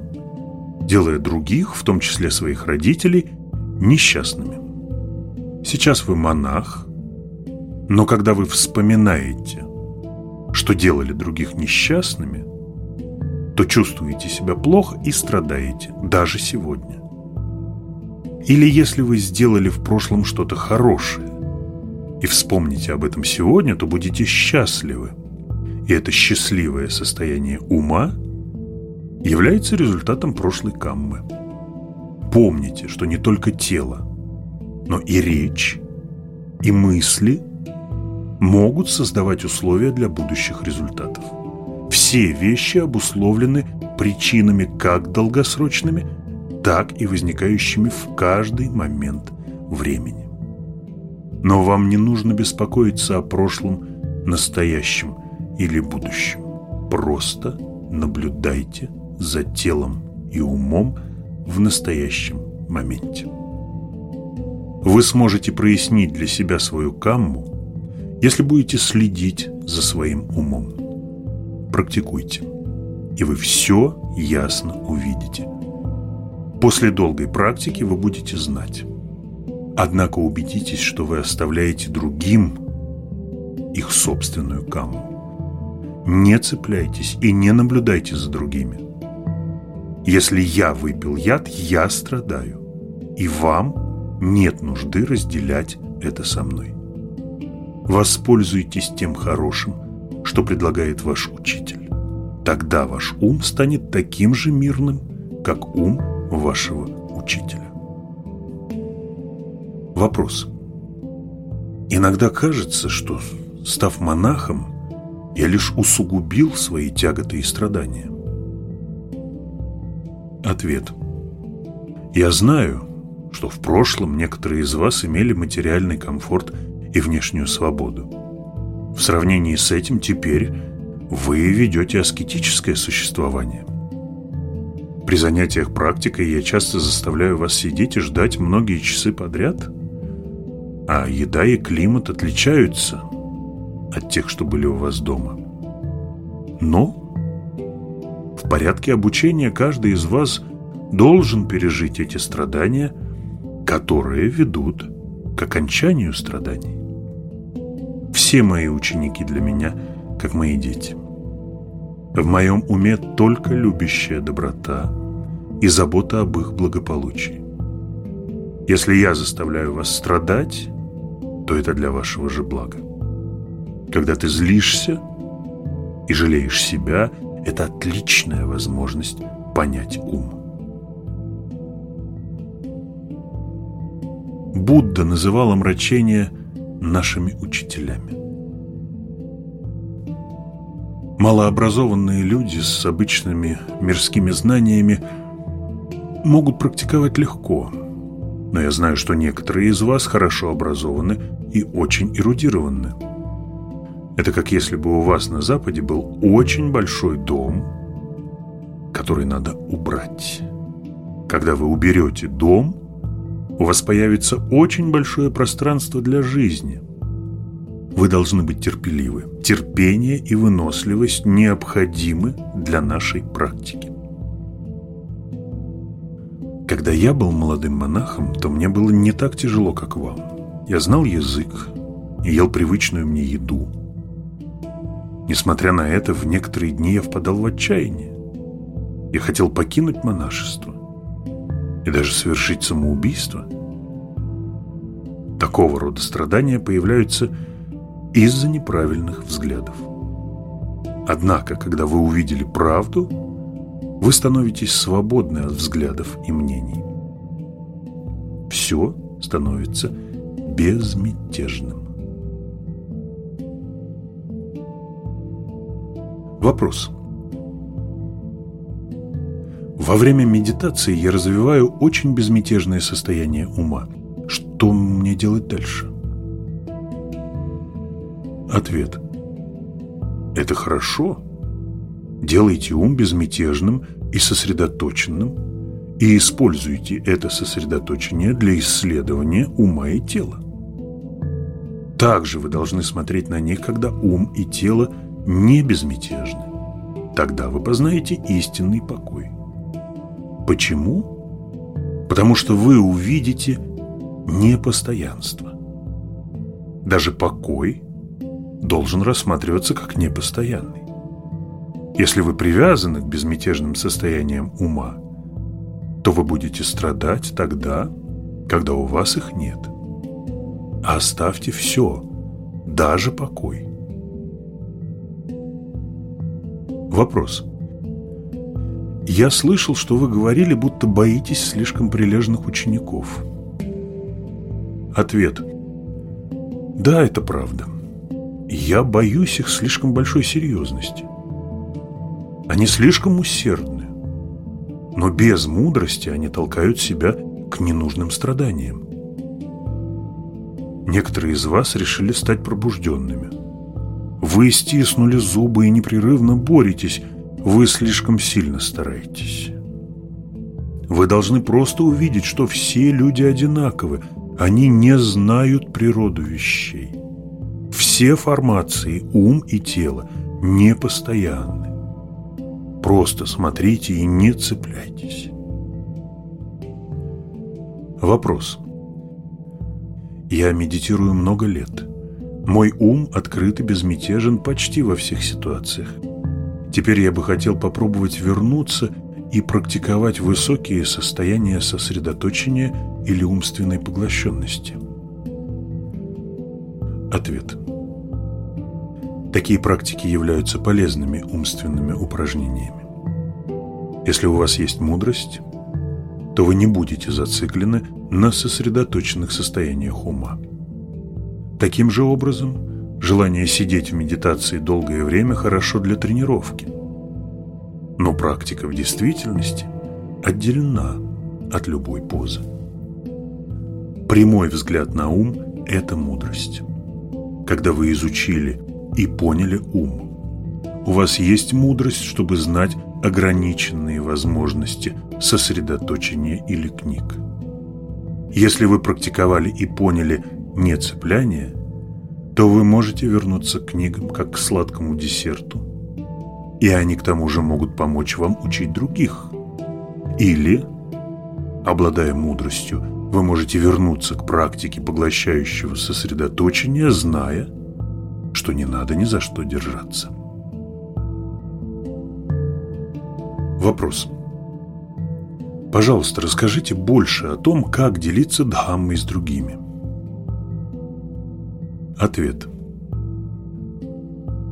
делая других, в том числе своих родителей, несчастными. Сейчас вы монах, но когда вы вспоминаете, что делали других несчастными – то чувствуете себя плохо и страдаете, даже сегодня. Или если вы сделали в прошлом что-то хорошее и вспомните об этом сегодня, то будете счастливы и это счастливое состояние ума является результатом прошлой каммы. Помните, что не только тело, но и речь, и мысли могут создавать условия для будущих результатов. Все вещи обусловлены причинами как долгосрочными, так и возникающими в каждый момент времени. Но вам не нужно беспокоиться о прошлом, настоящем или будущем. Просто наблюдайте за телом и умом в настоящем моменте. Вы сможете прояснить для себя свою камму, если будете следить за своим умом. Практикуйте, и вы все ясно увидите. После долгой практики вы будете знать. Однако убедитесь, что вы оставляете другим их собственную камму. Не цепляйтесь и не наблюдайте за другими. Если я выпил яд, я страдаю. И вам нет нужды разделять это со мной. Воспользуйтесь тем хорошим, что предлагает ваш учитель. Тогда ваш ум станет таким же мирным, как ум вашего учителя. Вопрос. Иногда кажется, что, став монахом, я лишь усугубил свои тяготы и страдания. Ответ. Я знаю, что в прошлом некоторые из вас имели материальный комфорт и внешнюю свободу. В сравнении с этим теперь вы ведете аскетическое существование. При занятиях практикой я часто заставляю вас сидеть и ждать многие часы подряд. А еда и климат отличаются от тех, что были у вас дома. Но порядке обучения каждый из вас должен пережить эти страдания, которые ведут к окончанию страданий. Все мои ученики для меня, как мои дети. В моем уме только любящая доброта и забота об их благополучии. Если я заставляю вас страдать, то это для вашего же блага. Когда ты злишься и жалеешь себя, это отличная возможность понять ум. Будда называл омрачение нашими учителями. Малообразованные люди с обычными мирскими знаниями могут практиковать легко, но я знаю, что некоторые из вас хорошо образованы и очень эрудированы. Это как если бы у вас на Западе был очень большой дом, который надо убрать. Когда вы уберете дом, у вас появится очень большое пространство для жизни – вы должны быть терпеливы. Терпение и выносливость необходимы для нашей практики. Когда я был молодым монахом, то мне было не так тяжело, как вам. Я знал язык ел привычную мне еду. Несмотря на это, в некоторые дни я впадал в отчаяние. Я хотел покинуть монашество и даже совершить самоубийство. Такого рода страдания появляются из-за неправильных взглядов. Однако, когда вы увидели правду, вы становитесь свободны от взглядов и мнений. Все становится безмятежным. Вопрос. Во время медитации я развиваю очень безмятежное состояние ума. Что мне делать дальше? Ответ. Это хорошо. Делайте ум безмятежным и сосредоточенным и используйте это сосредоточение для исследования ума и тела. Также вы должны смотреть на них, когда ум и тело не безмятежны. Тогда вы познаете истинный покой. Почему? Потому что вы увидите непостоянство. Даже покой должен рассматриваться как непостоянный. Если вы привязаны к безмятежным состояниям ума, то вы будете страдать тогда, когда у вас их нет. Оставьте все, даже покой. Вопрос. Я слышал, что вы говорили, будто боитесь слишком прилежных учеников. Ответ. Да, это правда. Я боюсь их слишком большой серьезности. Они слишком усердны. Но без мудрости они толкают себя к ненужным страданиям. Некоторые из вас решили стать пробужденными. Вы стиснули зубы и непрерывно боретесь, вы слишком сильно стараетесь. Вы должны просто увидеть, что все люди одинаковы, они не знают природу вещей. Все формации, ум и тело, непостоянны. Просто смотрите и не цепляйтесь. Вопрос. Я медитирую много лет. Мой ум открыт и безмятежен почти во всех ситуациях. Теперь я бы хотел попробовать вернуться и практиковать высокие состояния сосредоточения или умственной поглощенности. Ответ. Такие практики являются полезными умственными упражнениями. Если у вас есть мудрость, то вы не будете зациклены на сосредоточенных состояниях ума. Таким же образом, желание сидеть в медитации долгое время хорошо для тренировки. Но практика в действительности отделена от любой позы. Прямой взгляд на ум – это мудрость. Когда вы изучили и поняли ум, у вас есть мудрость, чтобы знать ограниченные возможности сосредоточения или книг. Если вы практиковали и поняли нецепляние, то вы можете вернуться к книгам как к сладкому десерту, и они к тому же могут помочь вам учить других. Или, обладая мудростью, вы можете вернуться к практике поглощающего сосредоточения, зная, что не надо ни за что держаться. Вопрос. Пожалуйста, расскажите больше о том, как делиться дхаммой с другими. Ответ.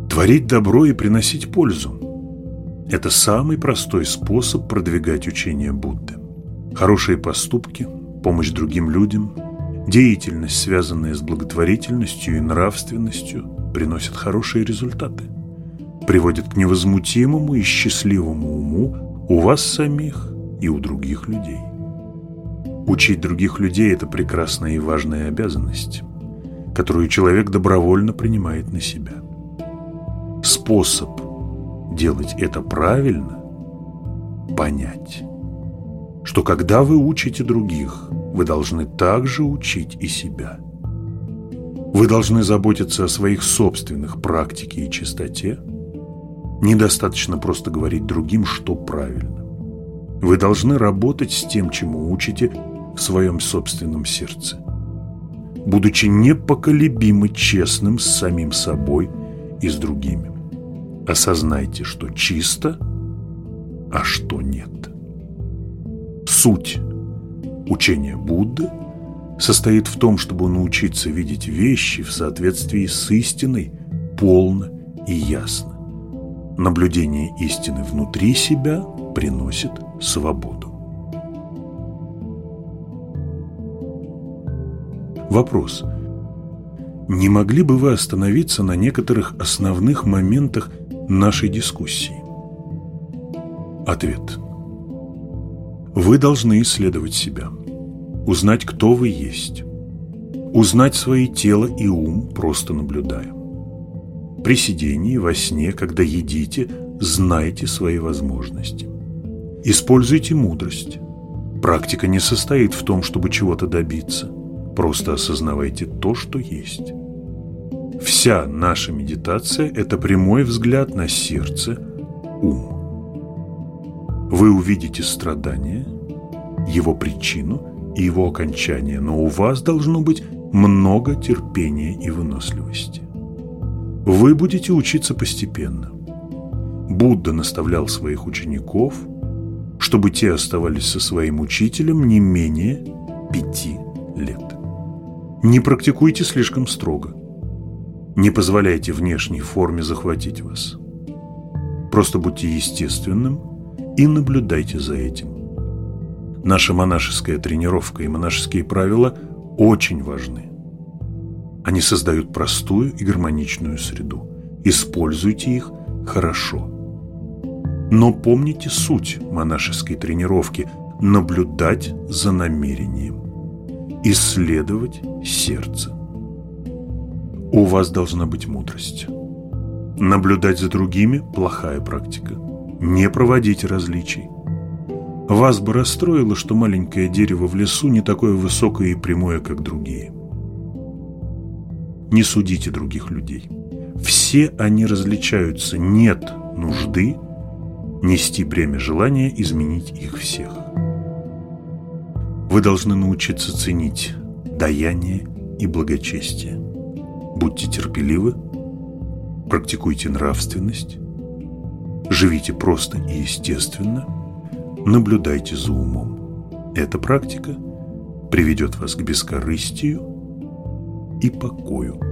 Творить добро и приносить пользу – это самый простой способ продвигать учение Будды. Хорошие поступки, помощь другим людям, деятельность, связанная с благотворительностью и нравственностью, приносят хорошие результаты – приводит к невозмутимому и счастливому уму у вас самих и у других людей. Учить других людей – это прекрасная и важная обязанность, которую человек добровольно принимает на себя. Способ делать это правильно – понять, что когда вы учите других, вы должны также учить и себя. Вы должны заботиться о своих собственных практике и чистоте – Недостаточно просто говорить другим, что правильно. Вы должны работать с тем, чему учите в своем собственном сердце. Будучи непоколебимо честным с самим собой и с другими. Осознайте, что чисто, а что нет. Суть учения Будды состоит в том, чтобы научиться видеть вещи в соответствии с истиной полно и ясно. Наблюдение истины внутри себя приносит свободу. Вопрос. Не могли бы вы остановиться на некоторых основных моментах нашей дискуссии? Ответ. Вы должны исследовать себя, узнать, кто вы есть, узнать свои тело и ум, просто наблюдая. При сидении, во сне, когда едите, знайте свои возможности. Используйте мудрость. Практика не состоит в том, чтобы чего-то добиться. Просто осознавайте то, что есть. Вся наша медитация – это прямой взгляд на сердце, ум. Вы увидите страдание, его причину и его окончание, но у вас должно быть много терпения и выносливости. Вы будете учиться постепенно. Будда наставлял своих учеников, чтобы те оставались со своим учителем не менее пяти лет. Не практикуйте слишком строго. Не позволяйте внешней форме захватить вас. Просто будьте естественным и наблюдайте за этим. Наша монашеская тренировка и монашеские правила очень важны. Они создают простую и гармоничную среду. Используйте их хорошо. Но помните суть монашеской тренировки – наблюдать за намерением, исследовать сердце. У вас должна быть мудрость. Наблюдать за другими – плохая практика. Не проводите различий. Вас бы расстроило, что маленькое дерево в лесу не такое высокое и прямое, как другие. Не судите других людей. Все они различаются. Нет нужды нести бремя желания изменить их всех. Вы должны научиться ценить даяние и благочестие. Будьте терпеливы, практикуйте нравственность, живите просто и естественно, наблюдайте за умом. Эта практика приведет вас к бескорыстию и покою.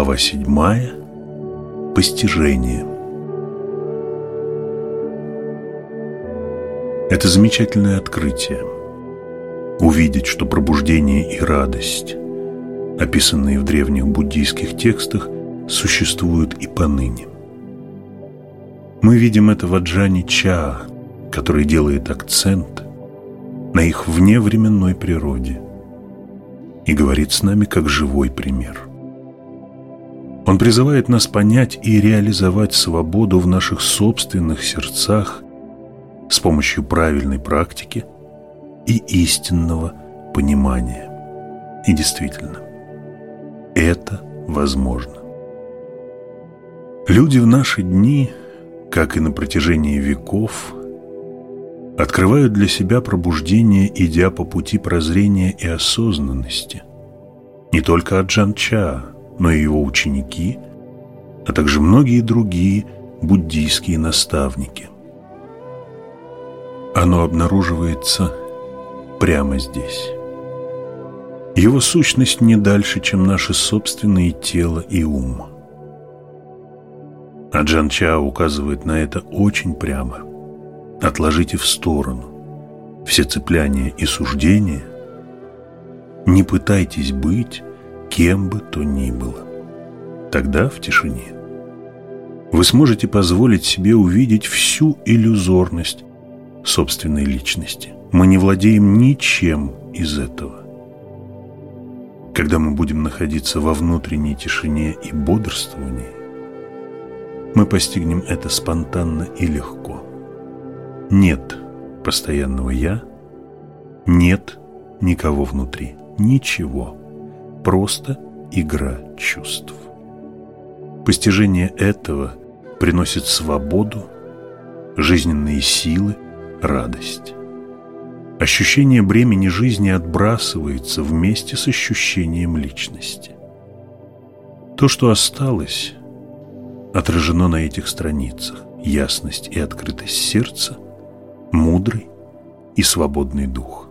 Глава седьмая. Постижение. Это замечательное открытие. Увидеть, что пробуждение и радость, описанные в древних буддийских текстах, существуют и поныне. Мы видим это в Аджане Ча, который делает акцент на их вневременной природе и говорит с нами как живой пример – он призывает нас понять и реализовать свободу в наших собственных сердцах с помощью правильной практики и истинного понимания. И действительно, это возможно. Люди в наши дни, как и на протяжении веков, открывают для себя пробуждение, идя по пути прозрения и осознанности. Не только от Джанча, но и его ученики, а также многие другие буддийские наставники. Оно обнаруживается прямо здесь. Его сущность не дальше, чем наши собственные тело и ум. А Джан Ча указывает на это очень прямо. Отложите в сторону все цепляния и суждения. Не пытайтесь быть кем бы то ни было. Тогда в тишине вы сможете позволить себе увидеть всю иллюзорность собственной личности. Мы не владеем ничем из этого. Когда мы будем находиться во внутренней тишине и бодрствовании, мы постигнем это спонтанно и легко. Нет постоянного «я», нет никого внутри, ничего просто игра чувств. Постижение этого приносит свободу, жизненные силы, радость. Ощущение бремени жизни отбрасывается вместе с ощущением личности. То, что осталось, отражено на этих страницах. Ясность и открытость сердца, мудрый и свободный дух.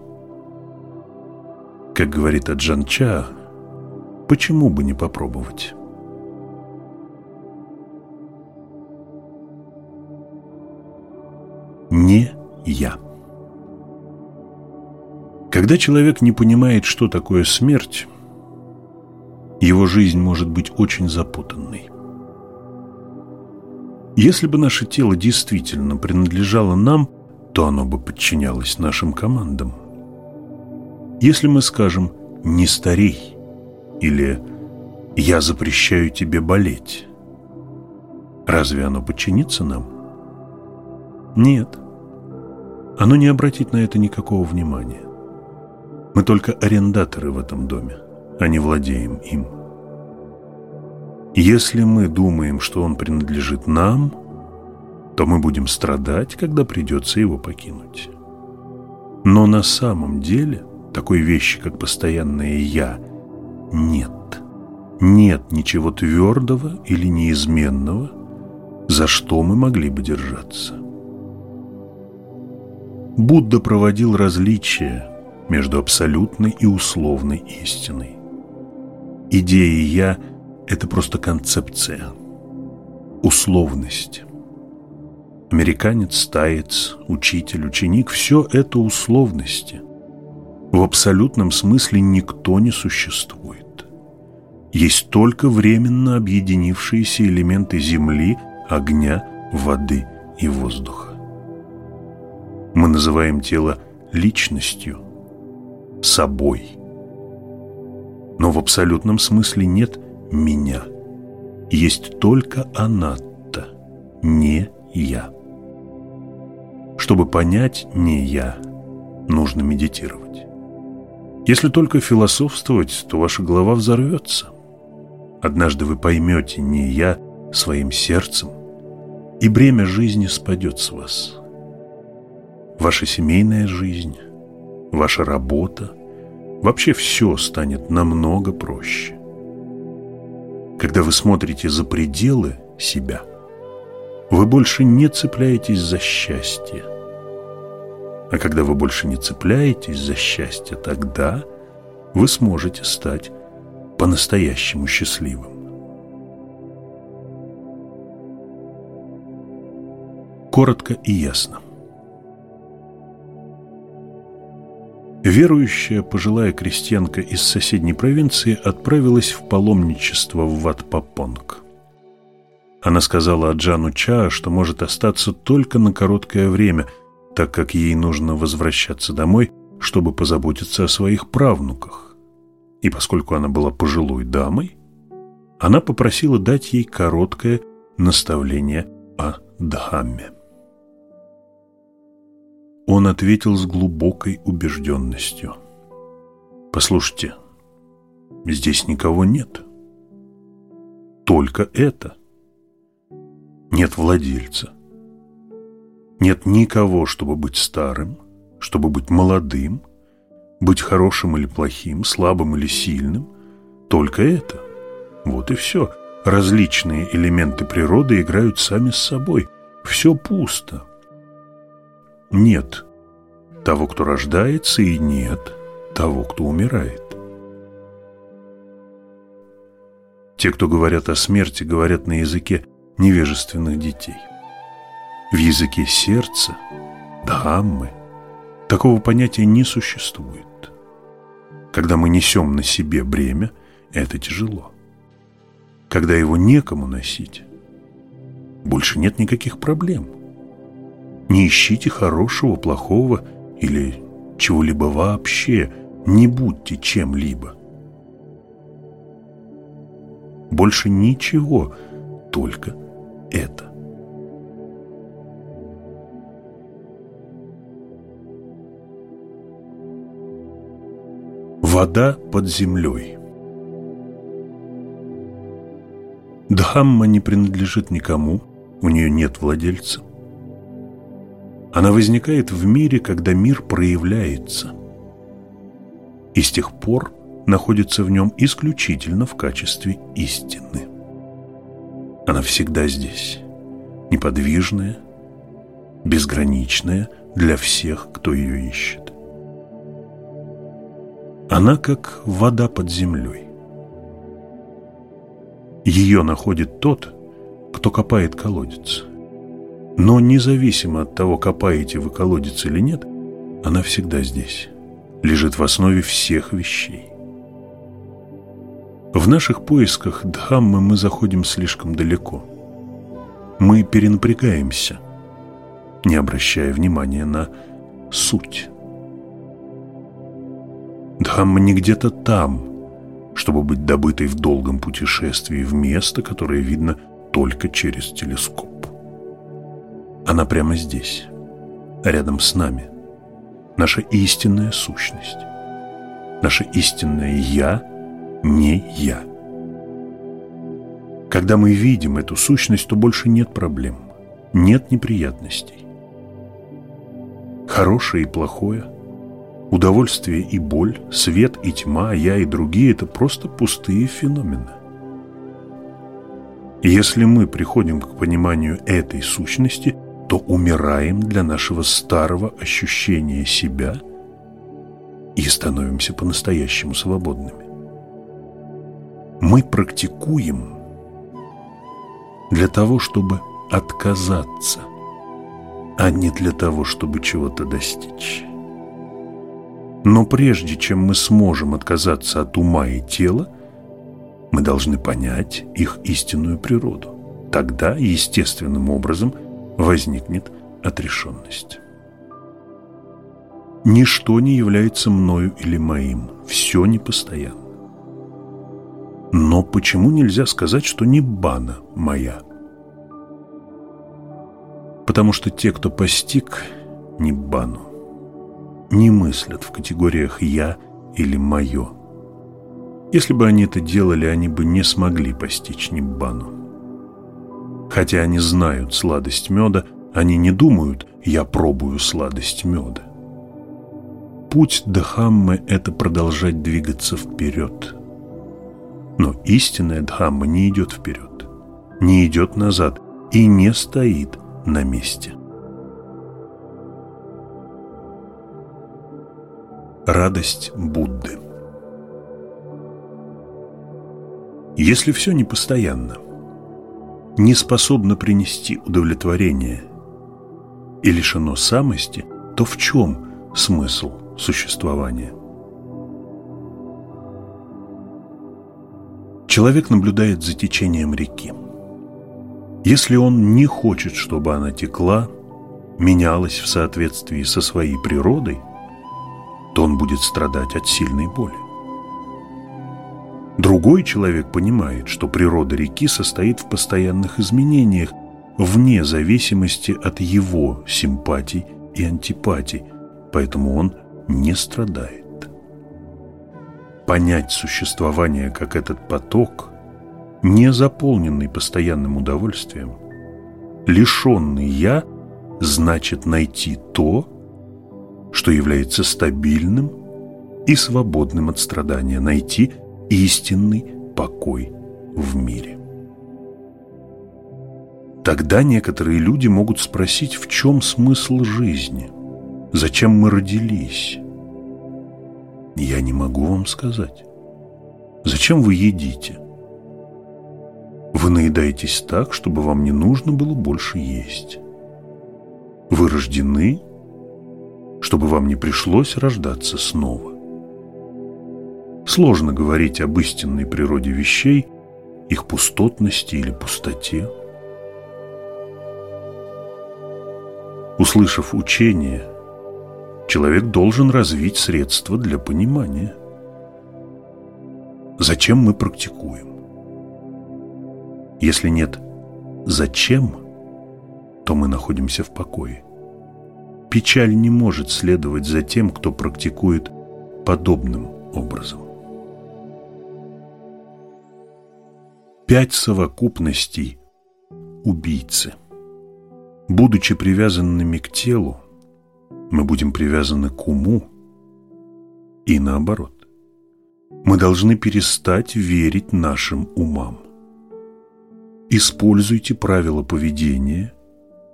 Как говорит Аджан Ча, Почему бы не попробовать? Не я. Когда человек не понимает, что такое смерть, его жизнь может быть очень запутанной. Если бы наше тело действительно принадлежало нам, то оно бы подчинялось нашим командам. Если мы скажем «не старей», или «Я запрещаю тебе болеть». Разве оно подчинится нам? Нет. Оно не обратит на это никакого внимания. Мы только арендаторы в этом доме, а не владеем им. Если мы думаем, что он принадлежит нам, то мы будем страдать, когда придется его покинуть. Но на самом деле такой вещи, как постоянное «я», нет. Нет ничего твердого или неизменного, за что мы могли бы держаться. Будда проводил различия между абсолютной и условной истиной. Идея «я» — это просто концепция, условность. Американец, таец, учитель, ученик – все это условности. В абсолютном смысле никто не существует. Есть только временно объединившиеся элементы земли, огня, воды и воздуха. Мы называем тело личностью, собой. Но в абсолютном смысле нет «меня». Есть только «анатта», не «я». Чтобы понять «не я», нужно медитировать. Если только философствовать, то ваша голова взорвется. Однажды вы поймете «не я» своим сердцем, и бремя жизни спадет с вас. Ваша семейная жизнь, ваша работа, вообще все станет намного проще. Когда вы смотрите за пределы себя, вы больше не цепляетесь за счастье, а когда вы больше не цепляетесь за счастье, тогда вы сможете стать по-настоящему счастливым. Коротко и ясно. Верующая пожилая крестьянка из соседней провинции отправилась в паломничество в Ватпапонг. Она сказала Аджану Ча, что может остаться только на короткое время – так как ей нужно возвращаться домой, чтобы позаботиться о своих правнуках. И поскольку она была пожилой дамой, она попросила дать ей короткое наставление о Дхамме. Он ответил с глубокой убежденностью. «Послушайте, здесь никого нет. Только это. Нет владельца, нет никого, чтобы быть старым, чтобы быть молодым, быть хорошим или плохим, слабым или сильным. Только это. Вот и все. Различные элементы природы играют сами с собой. Все пусто. Нет того, кто рождается, и нет того, кто умирает. Те, кто говорят о смерти, говорят на языке невежественных детей. В языке сердца, дхаммы, такого понятия не существует. Когда мы несем на себе бремя, это тяжело. Когда его некому носить, больше нет никаких проблем. Не ищите хорошего, плохого или чего-либо вообще. Не будьте чем-либо. Больше ничего, только это. Вода под землей Дхамма не принадлежит никому, у нее нет владельца. Она возникает в мире, когда мир проявляется, и с тех пор находится в нем исключительно в качестве истины. Она всегда здесь, неподвижная, безграничная для всех, кто ее ищет. Она как вода под землей. Ее находит тот, кто копает колодец. Но независимо от того, копаете вы колодец или нет, она всегда здесь, лежит в основе всех вещей. В наших поисках Дхаммы мы заходим слишком далеко. Мы перенапрягаемся, не обращая внимания на суть. Дхамма не где-то там, чтобы быть добытой в долгом путешествии в место, которое видно только через телескоп. Она прямо здесь, рядом с нами. Наша истинная сущность. Наше истинное «я» не «я». Когда мы видим эту сущность, то больше нет проблем, нет неприятностей. Хорошее и плохое, удовольствие и боль, свет и тьма, я и другие – это просто пустые феномены. Если мы приходим к пониманию этой сущности, то умираем для нашего старого ощущения себя и становимся по-настоящему свободными. Мы практикуем для того, чтобы отказаться, а не для того, чтобы чего-то достичь. Но прежде чем мы сможем отказаться от ума и тела, мы должны понять их истинную природу. Тогда естественным образом возникнет отрешенность. Ничто не является мною или моим, все непостоянно. Но почему нельзя сказать, что не бана моя? Потому что те, кто постиг Ниббану, не мыслят в категориях «я» или «моё». Если бы они это делали, они бы не смогли постичь Ниббану. Хотя они знают сладость меда, они не думают «я пробую сладость меда». Путь Дхаммы – это продолжать двигаться вперед. Но истинная Дхамма не идет вперед, не идет назад и не стоит на месте. Радость Будды Если все непостоянно, не способно принести удовлетворение и лишено самости, то в чем смысл существования? Человек наблюдает за течением реки. Если он не хочет, чтобы она текла, менялась в соответствии со своей природой, то он будет страдать от сильной боли. Другой человек понимает, что природа реки состоит в постоянных изменениях, вне зависимости от его симпатий и антипатий, поэтому он не страдает. Понять существование как этот поток, не заполненный постоянным удовольствием, лишенный «я», значит найти то, что является стабильным и свободным от страдания, найти истинный покой в мире. Тогда некоторые люди могут спросить, в чем смысл жизни, зачем мы родились. Я не могу вам сказать. Зачем вы едите? Вы наедаетесь так, чтобы вам не нужно было больше есть. Вы рождены чтобы вам не пришлось рождаться снова. Сложно говорить об истинной природе вещей, их пустотности или пустоте. Услышав учение, человек должен развить средства для понимания. Зачем мы практикуем? Если нет «зачем», то мы находимся в покое. Печаль не может следовать за тем, кто практикует подобным образом. Пять совокупностей убийцы. Будучи привязанными к телу, мы будем привязаны к уму и наоборот. Мы должны перестать верить нашим умам. Используйте правила поведения –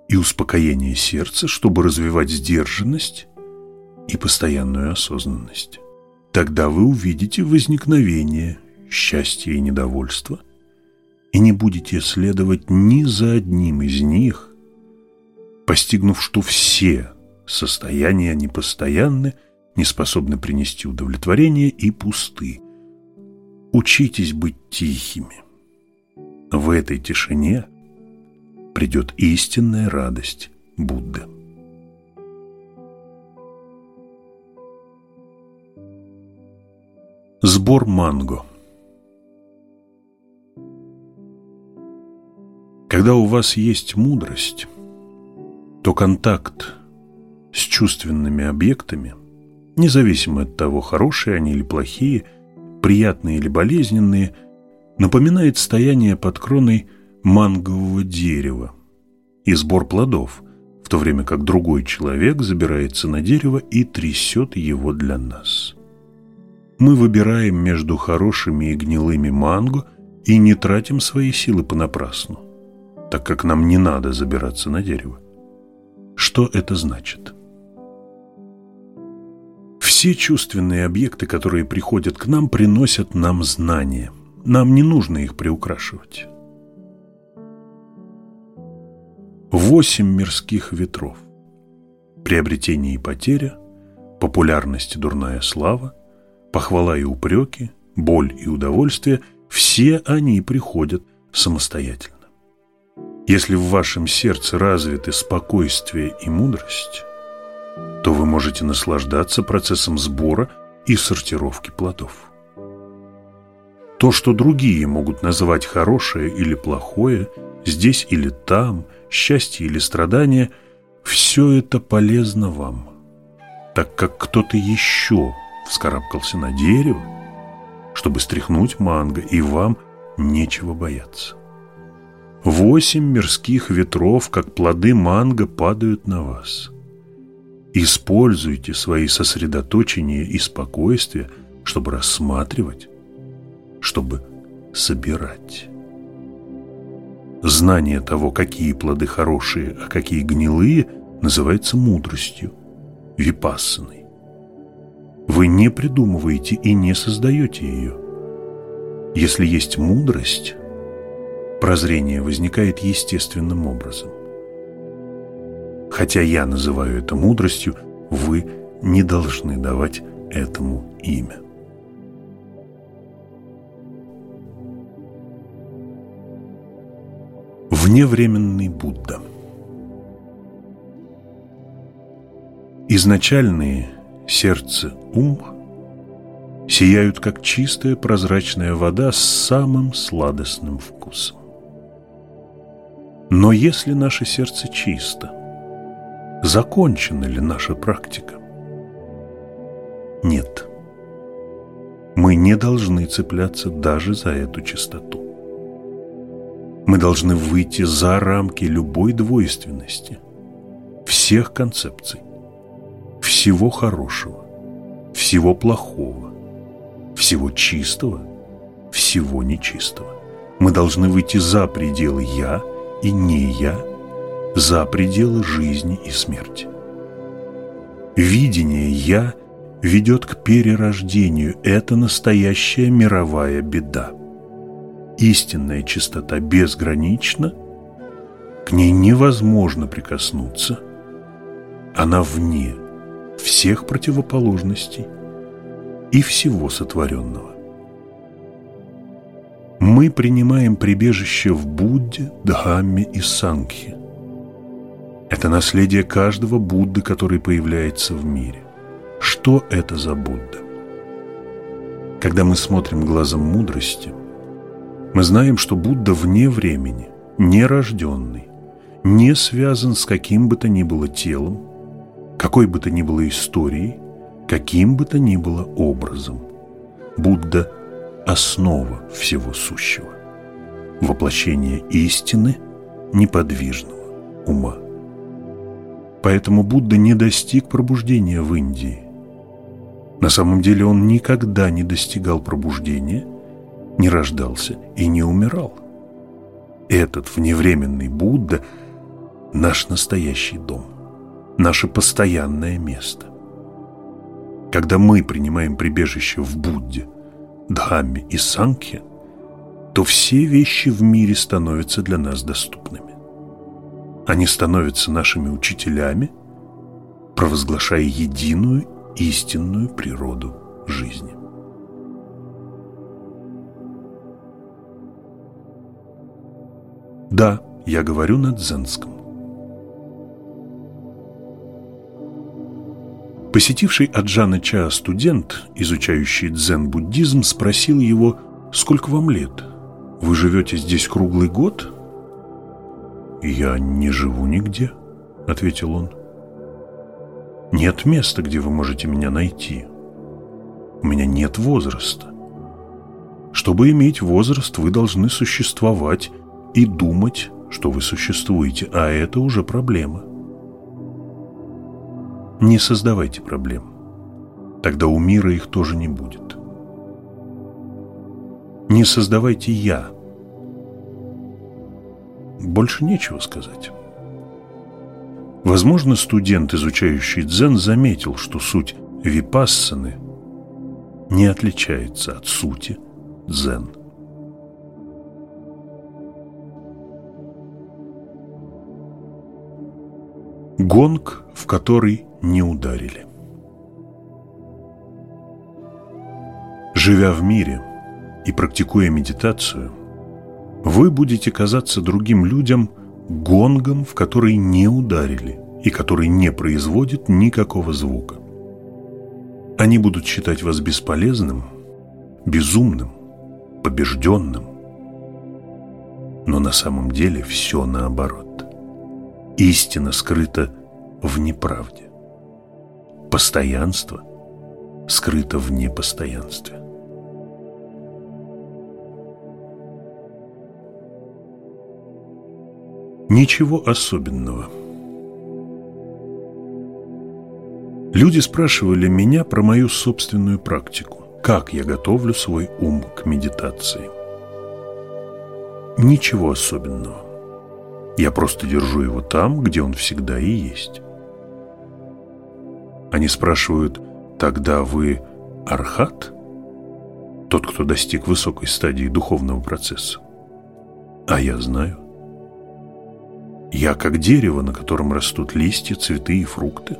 и успокоение сердца, чтобы развивать сдержанность и постоянную осознанность. Тогда вы увидите возникновение счастья и недовольства и не будете следовать ни за одним из них, постигнув, что все состояния непостоянны, не способны принести удовлетворение и пусты. Учитесь быть тихими. В этой тишине – придет истинная радость Будды. Сбор манго Когда у вас есть мудрость, то контакт с чувственными объектами, независимо от того, хорошие они или плохие, приятные или болезненные, напоминает стояние под кроной мангового дерева и сбор плодов, в то время как другой человек забирается на дерево и трясет его для нас. Мы выбираем между хорошими и гнилыми манго и не тратим свои силы понапрасну, так как нам не надо забираться на дерево. Что это значит? Все чувственные объекты, которые приходят к нам, приносят нам знания. Нам не нужно их приукрашивать. Восемь мирских ветров. Приобретение и потеря, популярность и дурная слава, похвала и упреки, боль и удовольствие – все они приходят самостоятельно. Если в вашем сердце развиты спокойствие и мудрость, то вы можете наслаждаться процессом сбора и сортировки плодов. То, что другие могут называть хорошее или плохое, здесь или там – счастье или страдание, все это полезно вам, так как кто-то еще вскарабкался на дерево, чтобы стряхнуть манго, и вам нечего бояться. Восемь мирских ветров, как плоды манго, падают на вас. Используйте свои сосредоточения и спокойствие, чтобы рассматривать, чтобы собирать. Знание того, какие плоды хорошие, а какие гнилые, называется мудростью, випассаной. Вы не придумываете и не создаете ее. Если есть мудрость, прозрение возникает естественным образом. Хотя я называю это мудростью, вы не должны давать этому имя. Вневременный Будда Изначальные сердце ум сияют, как чистая прозрачная вода с самым сладостным вкусом. Но если наше сердце чисто, закончена ли наша практика? Нет. Мы не должны цепляться даже за эту чистоту. Мы должны выйти за рамки любой двойственности, всех концепций, всего хорошего, всего плохого, всего чистого, всего нечистого. Мы должны выйти за пределы «я» и «не я», за пределы жизни и смерти. Видение «я» ведет к перерождению. Это настоящая мировая беда истинная чистота безгранична, к ней невозможно прикоснуться, она вне всех противоположностей и всего сотворенного. Мы принимаем прибежище в Будде, Дхамме и Сангхе. Это наследие каждого Будды, который появляется в мире. Что это за Будда? Когда мы смотрим глазом мудрости – мы знаем, что Будда вне времени, нерожденный, не связан с каким бы то ни было телом, какой бы то ни было историей, каким бы то ни было образом. Будда – основа всего сущего, воплощение истины неподвижного ума. Поэтому Будда не достиг пробуждения в Индии. На самом деле он никогда не достигал пробуждения – не рождался и не умирал. Этот вневременный Будда – наш настоящий дом, наше постоянное место. Когда мы принимаем прибежище в Будде, Дхамме и Санкхе, то все вещи в мире становятся для нас доступными. Они становятся нашими учителями, провозглашая единую истинную природу жизни. Да, я говорю на дзенском. Посетивший Аджана Ча студент, изучающий дзен-буддизм, спросил его, сколько вам лет? Вы живете здесь круглый год? Я не живу нигде, ответил он. Нет места, где вы можете меня найти. У меня нет возраста. Чтобы иметь возраст, вы должны существовать и думать, что вы существуете, а это уже проблема. Не создавайте проблем. Тогда у мира их тоже не будет. Не создавайте «я». Больше нечего сказать. Возможно, студент, изучающий дзен, заметил, что суть випассаны не отличается от сути дзен. Гонг, в который не ударили. Живя в мире и практикуя медитацию, вы будете казаться другим людям гонгом, в который не ударили и который не производит никакого звука. Они будут считать вас бесполезным, безумным, побежденным. Но на самом деле все наоборот. Истина скрыта в неправде. Постоянство скрыто в непостоянстве. Ничего особенного. Люди спрашивали меня про мою собственную практику, как я готовлю свой ум к медитации. Ничего особенного. Я просто держу его там, где он всегда и есть. Они спрашивают, тогда вы архат? Тот, кто достиг высокой стадии духовного процесса. А я знаю. Я как дерево, на котором растут листья, цветы и фрукты.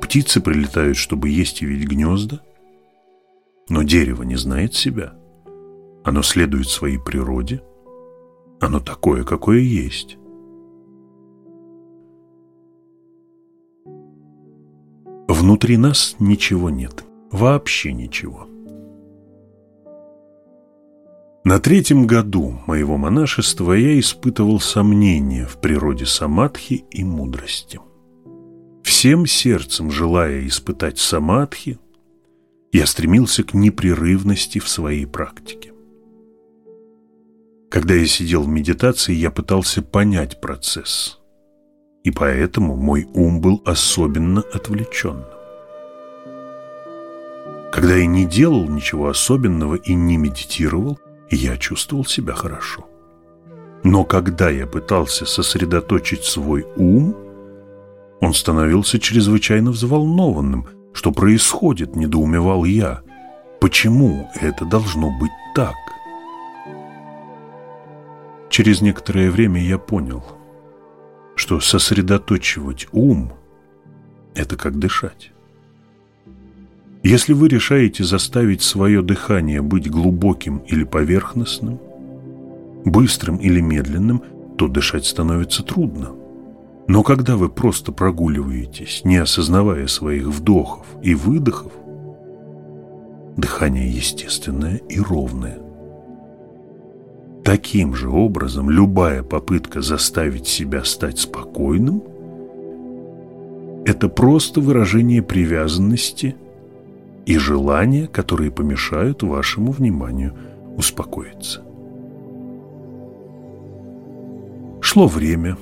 Птицы прилетают, чтобы есть и видеть гнезда. Но дерево не знает себя. Оно следует своей природе. Оно такое, какое есть. Внутри нас ничего нет. Вообще ничего. На третьем году моего монашества я испытывал сомнения в природе самадхи и мудрости. Всем сердцем желая испытать самадхи, я стремился к непрерывности в своей практике. Когда я сидел в медитации, я пытался понять процесс, и поэтому мой ум был особенно отвлеченным. Когда я не делал ничего особенного и не медитировал, я чувствовал себя хорошо. Но когда я пытался сосредоточить свой ум, он становился чрезвычайно взволнованным. Что происходит, недоумевал я. Почему это должно быть так? Через некоторое время я понял, что сосредоточивать ум – это как дышать. Если вы решаете заставить свое дыхание быть глубоким или поверхностным, быстрым или медленным, то дышать становится трудно. Но когда вы просто прогуливаетесь, не осознавая своих вдохов и выдохов, дыхание естественное и ровное. Таким же образом любая попытка заставить себя стать спокойным – это просто выражение привязанности и желания, которые помешают вашему вниманию успокоиться. Шло время,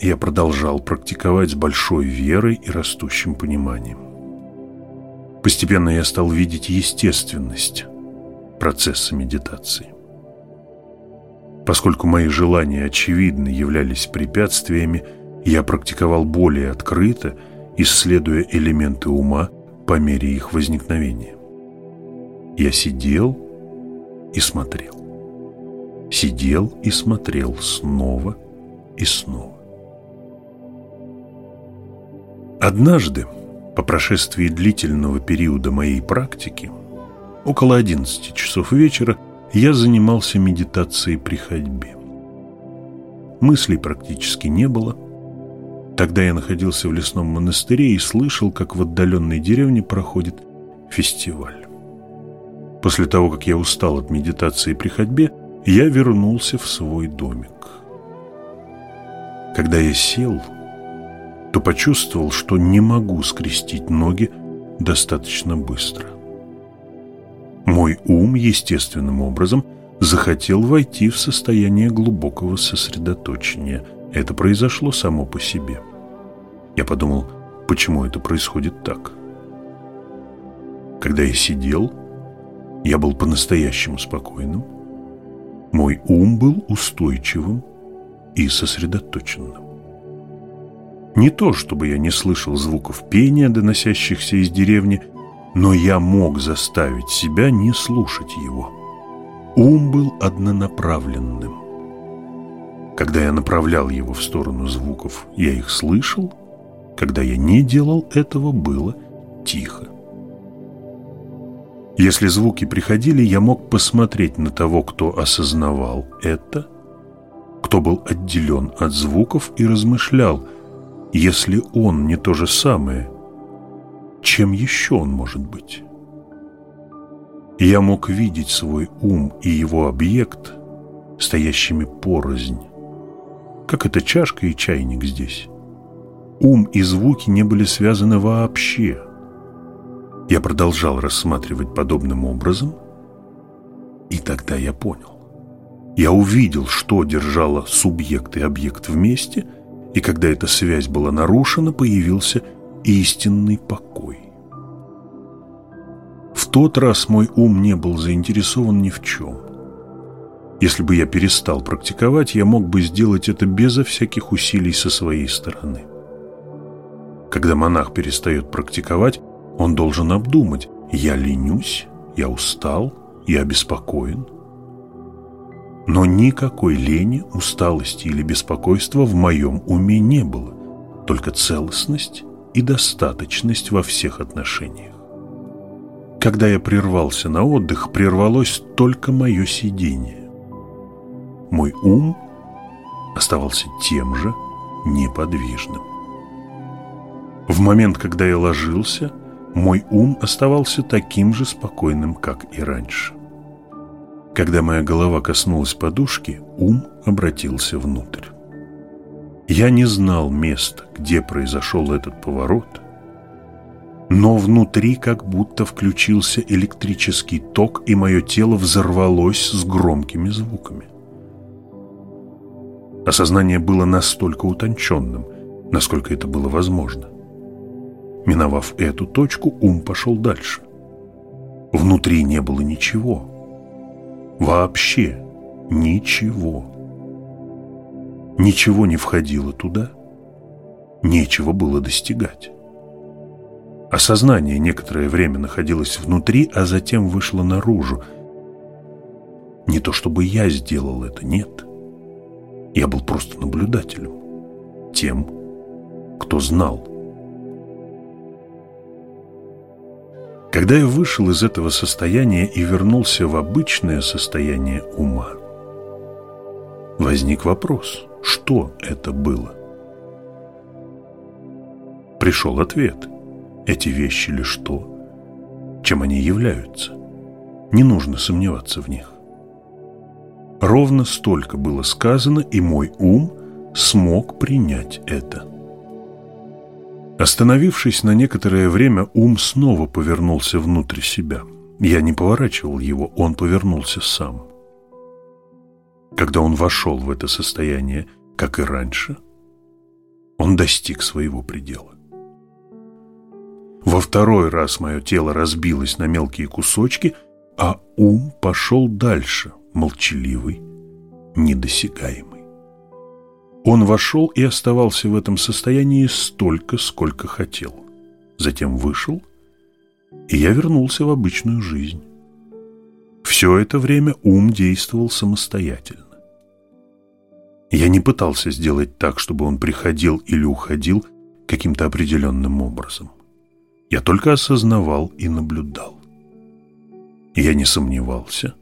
я продолжал практиковать с большой верой и растущим пониманием. Постепенно я стал видеть естественность процесса медитации. Поскольку мои желания очевидно являлись препятствиями, я практиковал более открыто, исследуя элементы ума по мере их возникновения. Я сидел и смотрел. Сидел и смотрел снова и снова. Однажды, по прошествии длительного периода моей практики, около 11 часов вечера, я занимался медитацией при ходьбе. Мыслей практически не было – Тогда я находился в лесном монастыре и слышал, как в отдаленной деревне проходит фестиваль. После того, как я устал от медитации при ходьбе, я вернулся в свой домик. Когда я сел, то почувствовал, что не могу скрестить ноги достаточно быстро. Мой ум естественным образом захотел войти в состояние глубокого сосредоточения. Это произошло само по себе. Я подумал, почему это происходит так? Когда я сидел, я был по-настоящему спокойным. Мой ум был устойчивым и сосредоточенным. Не то, чтобы я не слышал звуков пения, доносящихся из деревни, но я мог заставить себя не слушать его. Ум был однонаправленным. Когда я направлял его в сторону звуков, я их слышал. Когда я не делал этого, было тихо. Если звуки приходили, я мог посмотреть на того, кто осознавал это, кто был отделен от звуков и размышлял, если он не то же самое, чем еще он может быть? Я мог видеть свой ум и его объект стоящими порознь, как эта чашка и чайник здесь. Ум и звуки не были связаны вообще – я продолжал рассматривать подобным образом, и тогда я понял. Я увидел, что держало субъект и объект вместе, и когда эта связь была нарушена, появился истинный покой. В тот раз мой ум не был заинтересован ни в чем. Если бы я перестал практиковать, я мог бы сделать это безо всяких усилий со своей стороны. Когда монах перестает практиковать, он должен обдумать, я ленюсь, я устал, я обеспокоен. Но никакой лени, усталости или беспокойства в моем уме не было, только целостность и достаточность во всех отношениях. Когда я прервался на отдых, прервалось только мое сидение. Мой ум оставался тем же неподвижным. В момент, когда я ложился, мой ум оставался таким же спокойным, как и раньше. Когда моя голова коснулась подушки, ум обратился внутрь. Я не знал места, где произошел этот поворот, но внутри как будто включился электрический ток, и мое тело взорвалось с громкими звуками. Осознание было настолько утонченным, насколько это было возможно – Миновав эту точку, ум пошел дальше. Внутри не было ничего. Вообще ничего. Ничего не входило туда. Нечего было достигать. Осознание некоторое время находилось внутри, а затем вышло наружу. Не то чтобы я сделал это, нет. Я был просто наблюдателем. Тем, кто знал. Когда я вышел из этого состояния и вернулся в обычное состояние ума, возник вопрос, что это было? Пришел ответ. Эти вещи ли что? Чем они являются? Не нужно сомневаться в них. Ровно столько было сказано, и мой ум смог принять это. Остановившись на некоторое время, ум снова повернулся внутрь себя. Я не поворачивал его, он повернулся сам. Когда он вошел в это состояние, как и раньше, он достиг своего предела. Во второй раз мое тело разбилось на мелкие кусочки, а ум пошел дальше, молчаливый, недосягаемый. Он вошел и оставался в этом состоянии столько, сколько хотел. Затем вышел, и я вернулся в обычную жизнь. Все это время ум действовал самостоятельно. Я не пытался сделать так, чтобы он приходил или уходил каким-то определенным образом. Я только осознавал и наблюдал. Я не сомневался.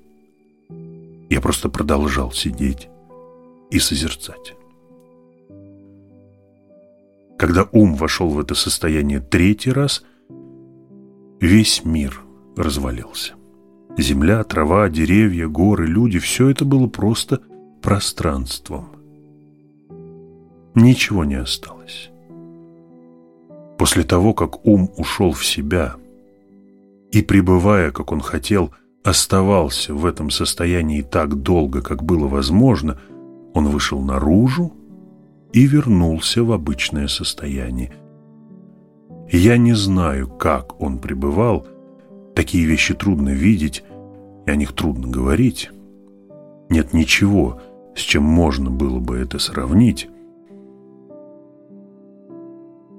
Я просто продолжал сидеть и созерцать. Когда ум вошел в это состояние третий раз, весь мир развалился. Земля, трава, деревья, горы, люди – все это было просто пространством. Ничего не осталось. После того, как ум ушел в себя и, пребывая, как он хотел, оставался в этом состоянии так долго, как было возможно, он вышел наружу и вернулся в обычное состояние. Я не знаю, как он пребывал, такие вещи трудно видеть, и о них трудно говорить. Нет ничего, с чем можно было бы это сравнить.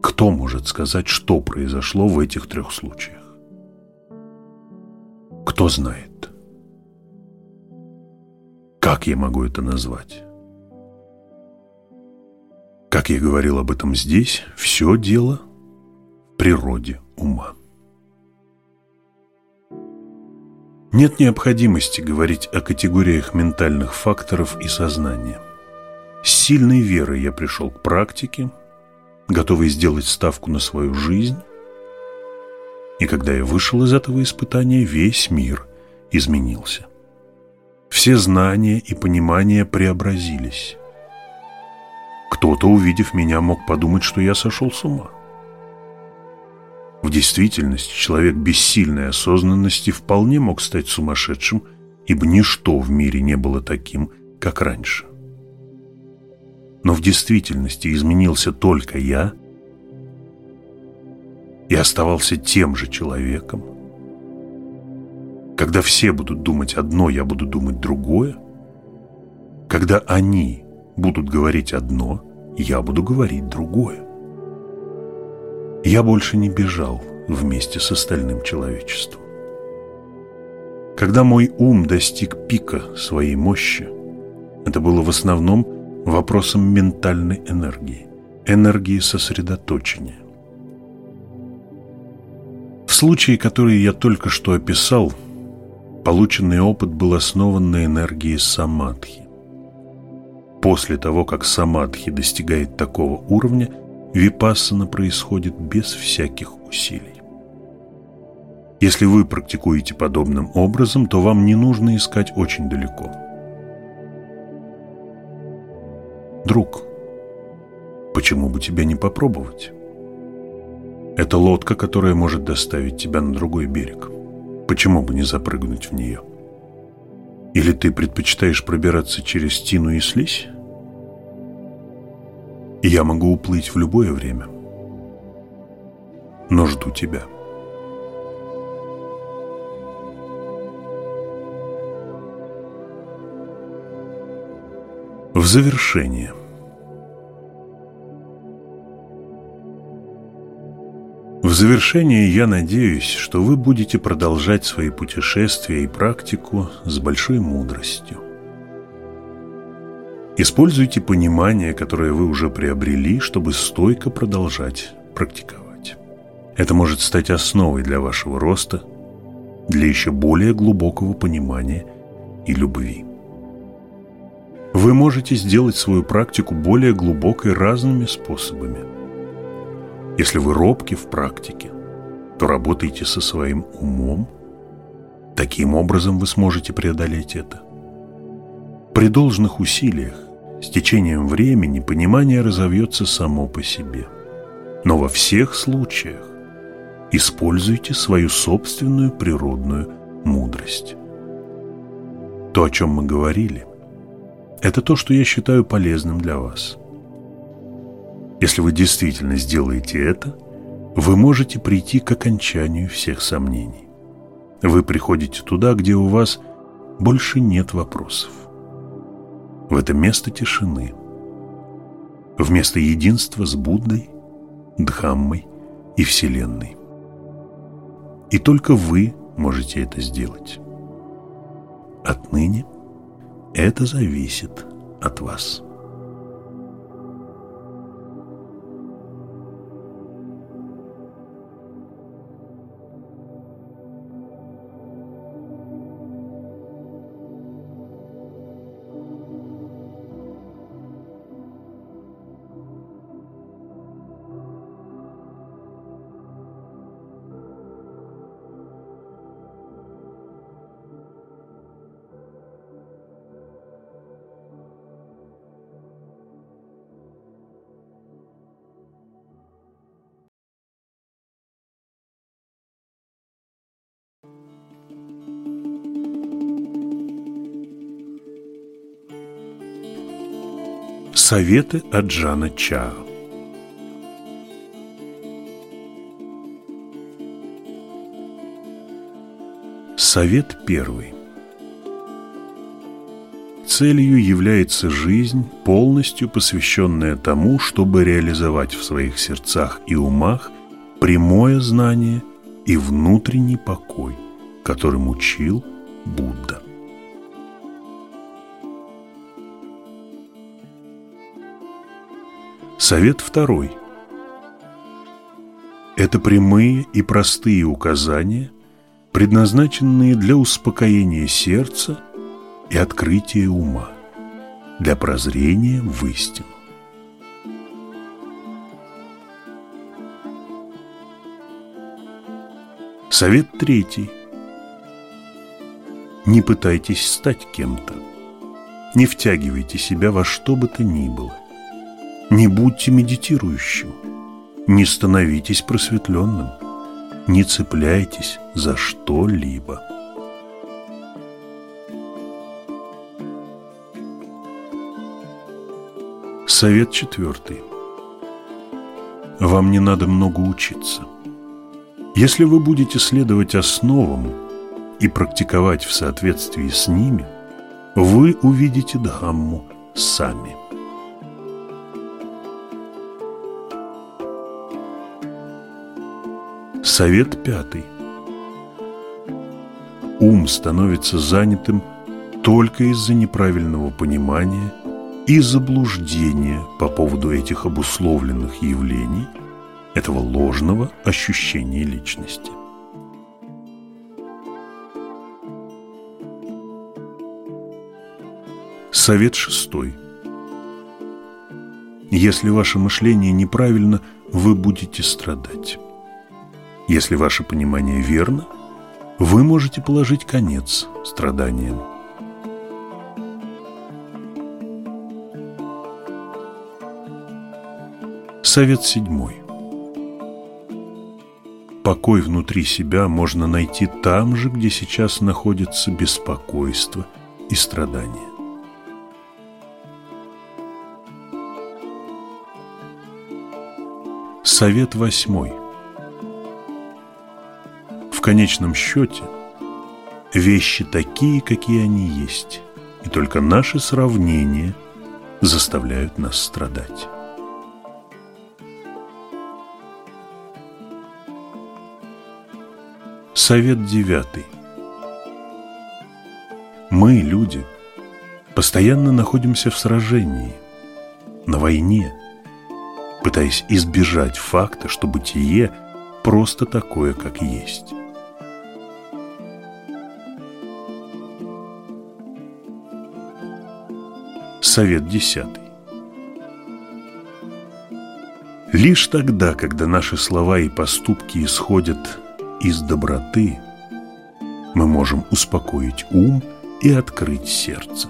Кто может сказать, что произошло в этих трех случаях? Кто знает? Как я могу это назвать? Как я говорил об этом здесь, все дело в природе ума. Нет необходимости говорить о категориях ментальных факторов и сознания. С сильной верой я пришел к практике, готовый сделать ставку на свою жизнь, и когда я вышел из этого испытания, весь мир изменился. Все знания и понимания преобразились. Кто-то, увидев меня, мог подумать, что я сошел с ума. В действительности человек без сильной осознанности вполне мог стать сумасшедшим, ибо ничто в мире не было таким, как раньше. Но в действительности изменился только я – и оставался тем же человеком. Когда все будут думать одно, я буду думать другое. Когда они будут говорить одно, я буду говорить другое. Я больше не бежал вместе с остальным человечеством. Когда мой ум достиг пика своей мощи, это было в основном вопросом ментальной энергии, энергии сосредоточения. В случае, который я только что описал, полученный опыт был основан на энергии самадхи. После того, как самадхи достигает такого уровня, випассана происходит без всяких усилий. Если вы практикуете подобным образом, то вам не нужно искать очень далеко. Друг, почему бы тебе не попробовать? Это лодка, которая может доставить тебя на другой берег. Почему бы не запрыгнуть в нее? Или ты предпочитаешь пробираться через тину и слизь? Я могу уплыть в любое время, но жду тебя. В завершение – В завершение я надеюсь, что вы будете продолжать свои путешествия и практику с большой мудростью. Используйте понимание, которое вы уже приобрели, чтобы стойко продолжать практиковать. Это может стать основой для вашего роста, для еще более глубокого понимания и любви. Вы можете сделать свою практику более глубокой разными способами – если вы робки в практике, то работайте со своим умом. Таким образом вы сможете преодолеть это. При должных усилиях, с течением времени, понимание разовьется само по себе. Но во всех случаях используйте свою собственную природную мудрость. То, о чем мы говорили, это то, что я считаю полезным для вас – если вы действительно сделаете это, вы можете прийти к окончанию всех сомнений. Вы приходите туда, где у вас больше нет вопросов. В это место тишины. В место единства с Буддой, Дхаммой и Вселенной. И только вы можете это сделать. Отныне это зависит от вас. Советы от Джана Чао Совет первый Целью является жизнь, полностью посвященная тому, чтобы реализовать в своих сердцах и умах прямое знание и внутренний покой, которым учил Будда. Совет второй. Это прямые и простые указания, предназначенные для успокоения сердца и открытия ума, для прозрения в истину. Совет третий. Не пытайтесь стать кем-то. Не втягивайте себя во что бы то ни было. Не будьте медитирующим, не становитесь просветленным, не цепляйтесь за что-либо. Совет четвертый. Вам не надо много учиться. Если вы будете следовать основам и практиковать в соответствии с ними, вы увидите Дхамму сами. Совет пятый. Ум становится занятым только из-за неправильного понимания и заблуждения по поводу этих обусловленных явлений, этого ложного ощущения личности. Совет шестой. Если ваше мышление неправильно, вы будете страдать. Если ваше понимание верно, вы можете положить конец страданиям. Совет седьмой. Покой внутри себя можно найти там же, где сейчас находится беспокойство и страдания. Совет восьмой. Конечном счете, вещи такие, какие они есть, и только наши сравнения заставляют нас страдать. Совет девятый. Мы, люди, постоянно находимся в сражении, на войне, пытаясь избежать факта, что бытие просто такое, как есть. Совет десятый. Лишь тогда, когда наши слова и поступки исходят из доброты, мы можем успокоить ум и открыть сердце.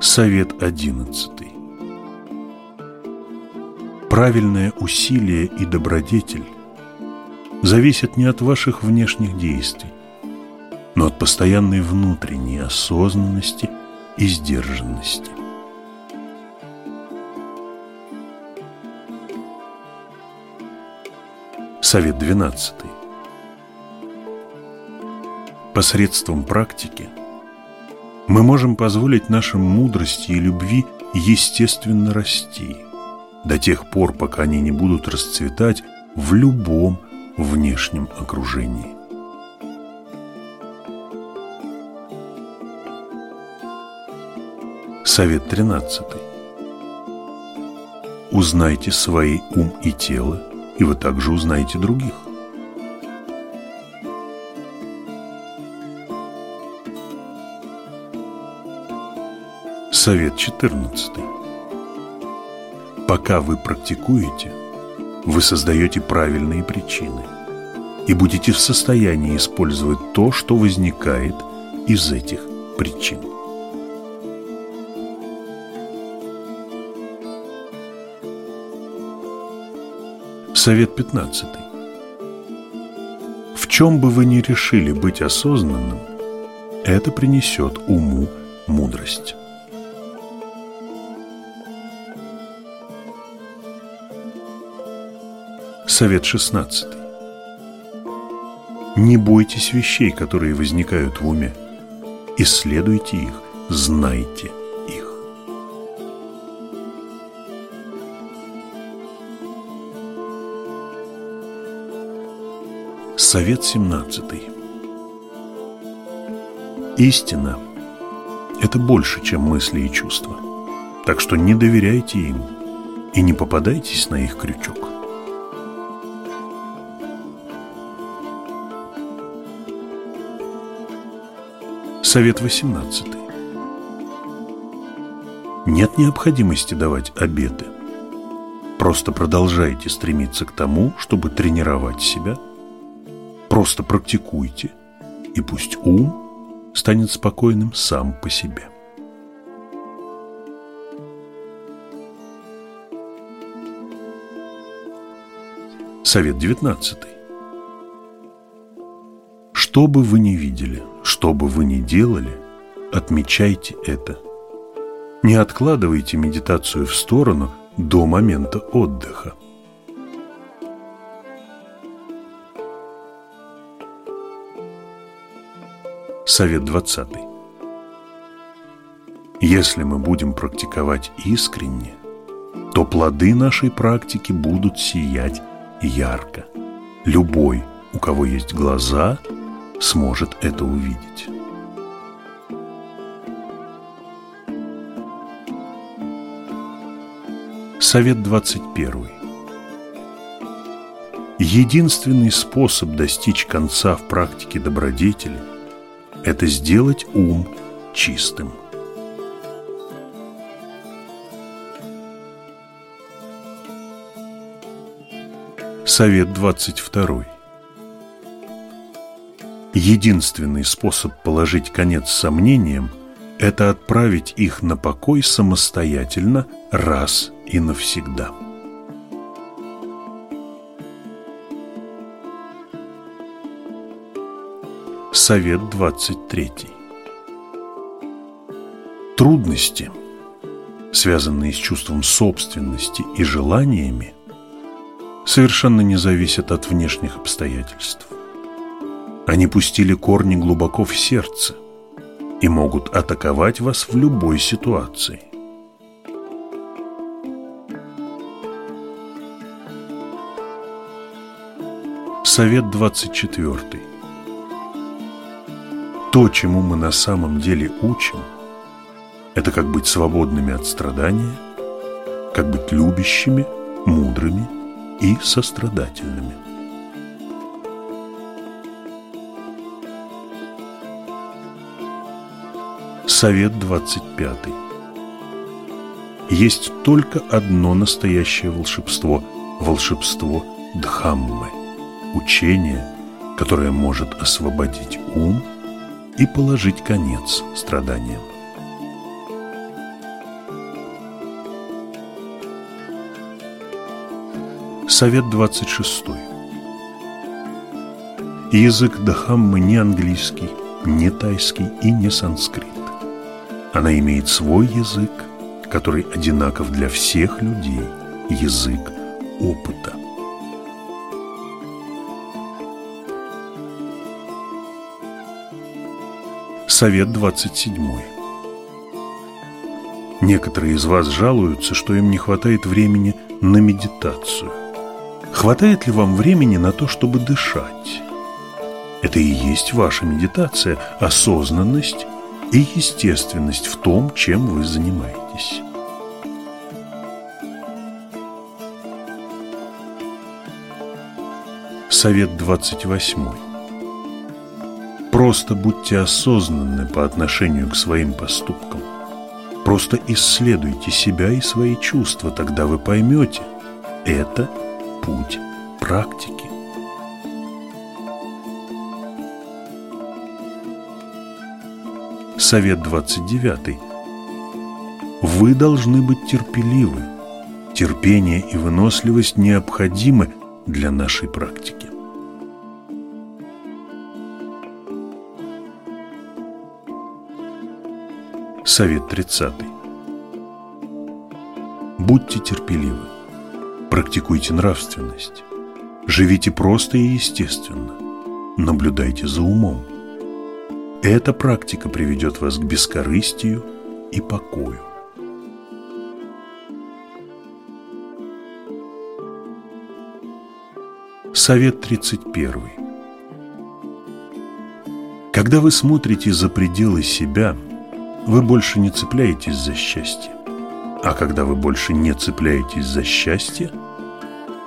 Совет одиннадцатый. Правильное усилие и добродетель зависят не от ваших внешних действий, но от постоянной внутренней осознанности и сдержанности. Совет 12. Посредством практики мы можем позволить нашим мудрости и любви естественно расти до тех пор, пока они не будут расцветать в любом внешнем окружении. Совет 13. Узнайте свои ум и тело, и вы также узнаете других. Совет 14. Пока вы практикуете – вы создаете правильные причины и будете в состоянии использовать то, что возникает из этих причин. Совет 15. В чем бы вы ни решили быть осознанным, это принесет уму мудрость. Совет 16. Не бойтесь вещей, которые возникают в уме. Исследуйте их, знайте их. Совет 17. Истина – это больше, чем мысли и чувства. Так что не доверяйте им и не попадайтесь на их крючок. Совет 18. Нет необходимости давать обеты. Просто продолжайте стремиться к тому, чтобы тренировать себя. Просто практикуйте, и пусть ум станет спокойным сам по себе. Совет 19. Что бы вы ни видели – что бы вы ни делали, отмечайте это. Не откладывайте медитацию в сторону до момента отдыха. Совет 20. Если мы будем практиковать искренне, то плоды нашей практики будут сиять ярко. Любой, у кого есть глаза – сможет это увидеть. Совет 21. Единственный способ достичь конца в практике добродетели – это сделать ум чистым. Совет 22. Единственный способ положить конец сомнениям – это отправить их на покой самостоятельно раз и навсегда. Совет 23 Трудности, связанные с чувством собственности и желаниями, совершенно не зависят от внешних обстоятельств. Они пустили корни глубоко в сердце и могут атаковать вас в любой ситуации. Совет 24. То, чему мы на самом деле учим, это как быть свободными от страдания, как быть любящими, мудрыми и сострадательными. Совет 25. Есть только одно настоящее волшебство – волшебство Дхаммы, учение, которое может освободить ум и положить конец страданиям. Совет 26. Язык Дхаммы не английский, не тайский и не санскрит. Она имеет свой язык, который одинаков для всех людей, язык опыта. Совет 27. Некоторые из вас жалуются, что им не хватает времени на медитацию. Хватает ли вам времени на то, чтобы дышать? Это и есть ваша медитация, осознанность и естественность в том, чем вы занимаетесь. Совет 28. Просто будьте осознанны по отношению к своим поступкам. Просто исследуйте себя и свои чувства, тогда вы поймете – это путь практики. Совет 29. Вы должны быть терпеливы. Терпение и выносливость необходимы для нашей практики. Совет 30. Будьте терпеливы. Практикуйте нравственность. Живите просто и естественно. Наблюдайте за умом. Эта практика приведет вас к бескорыстию и покою. Совет 31. Когда вы смотрите за пределы себя, вы больше не цепляетесь за счастье. А когда вы больше не цепляетесь за счастье,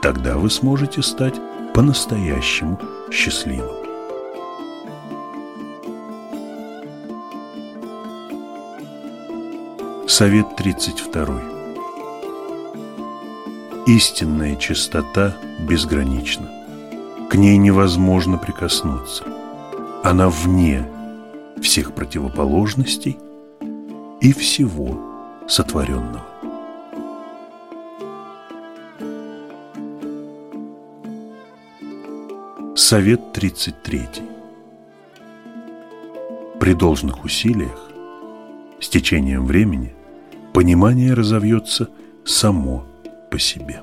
тогда вы сможете стать по-настоящему счастливым. Совет 32. Истинная чистота безгранична. К ней невозможно прикоснуться. Она вне всех противоположностей и всего сотворенного. Совет 33. При должных усилиях, с течением времени, понимание разовьется само по себе.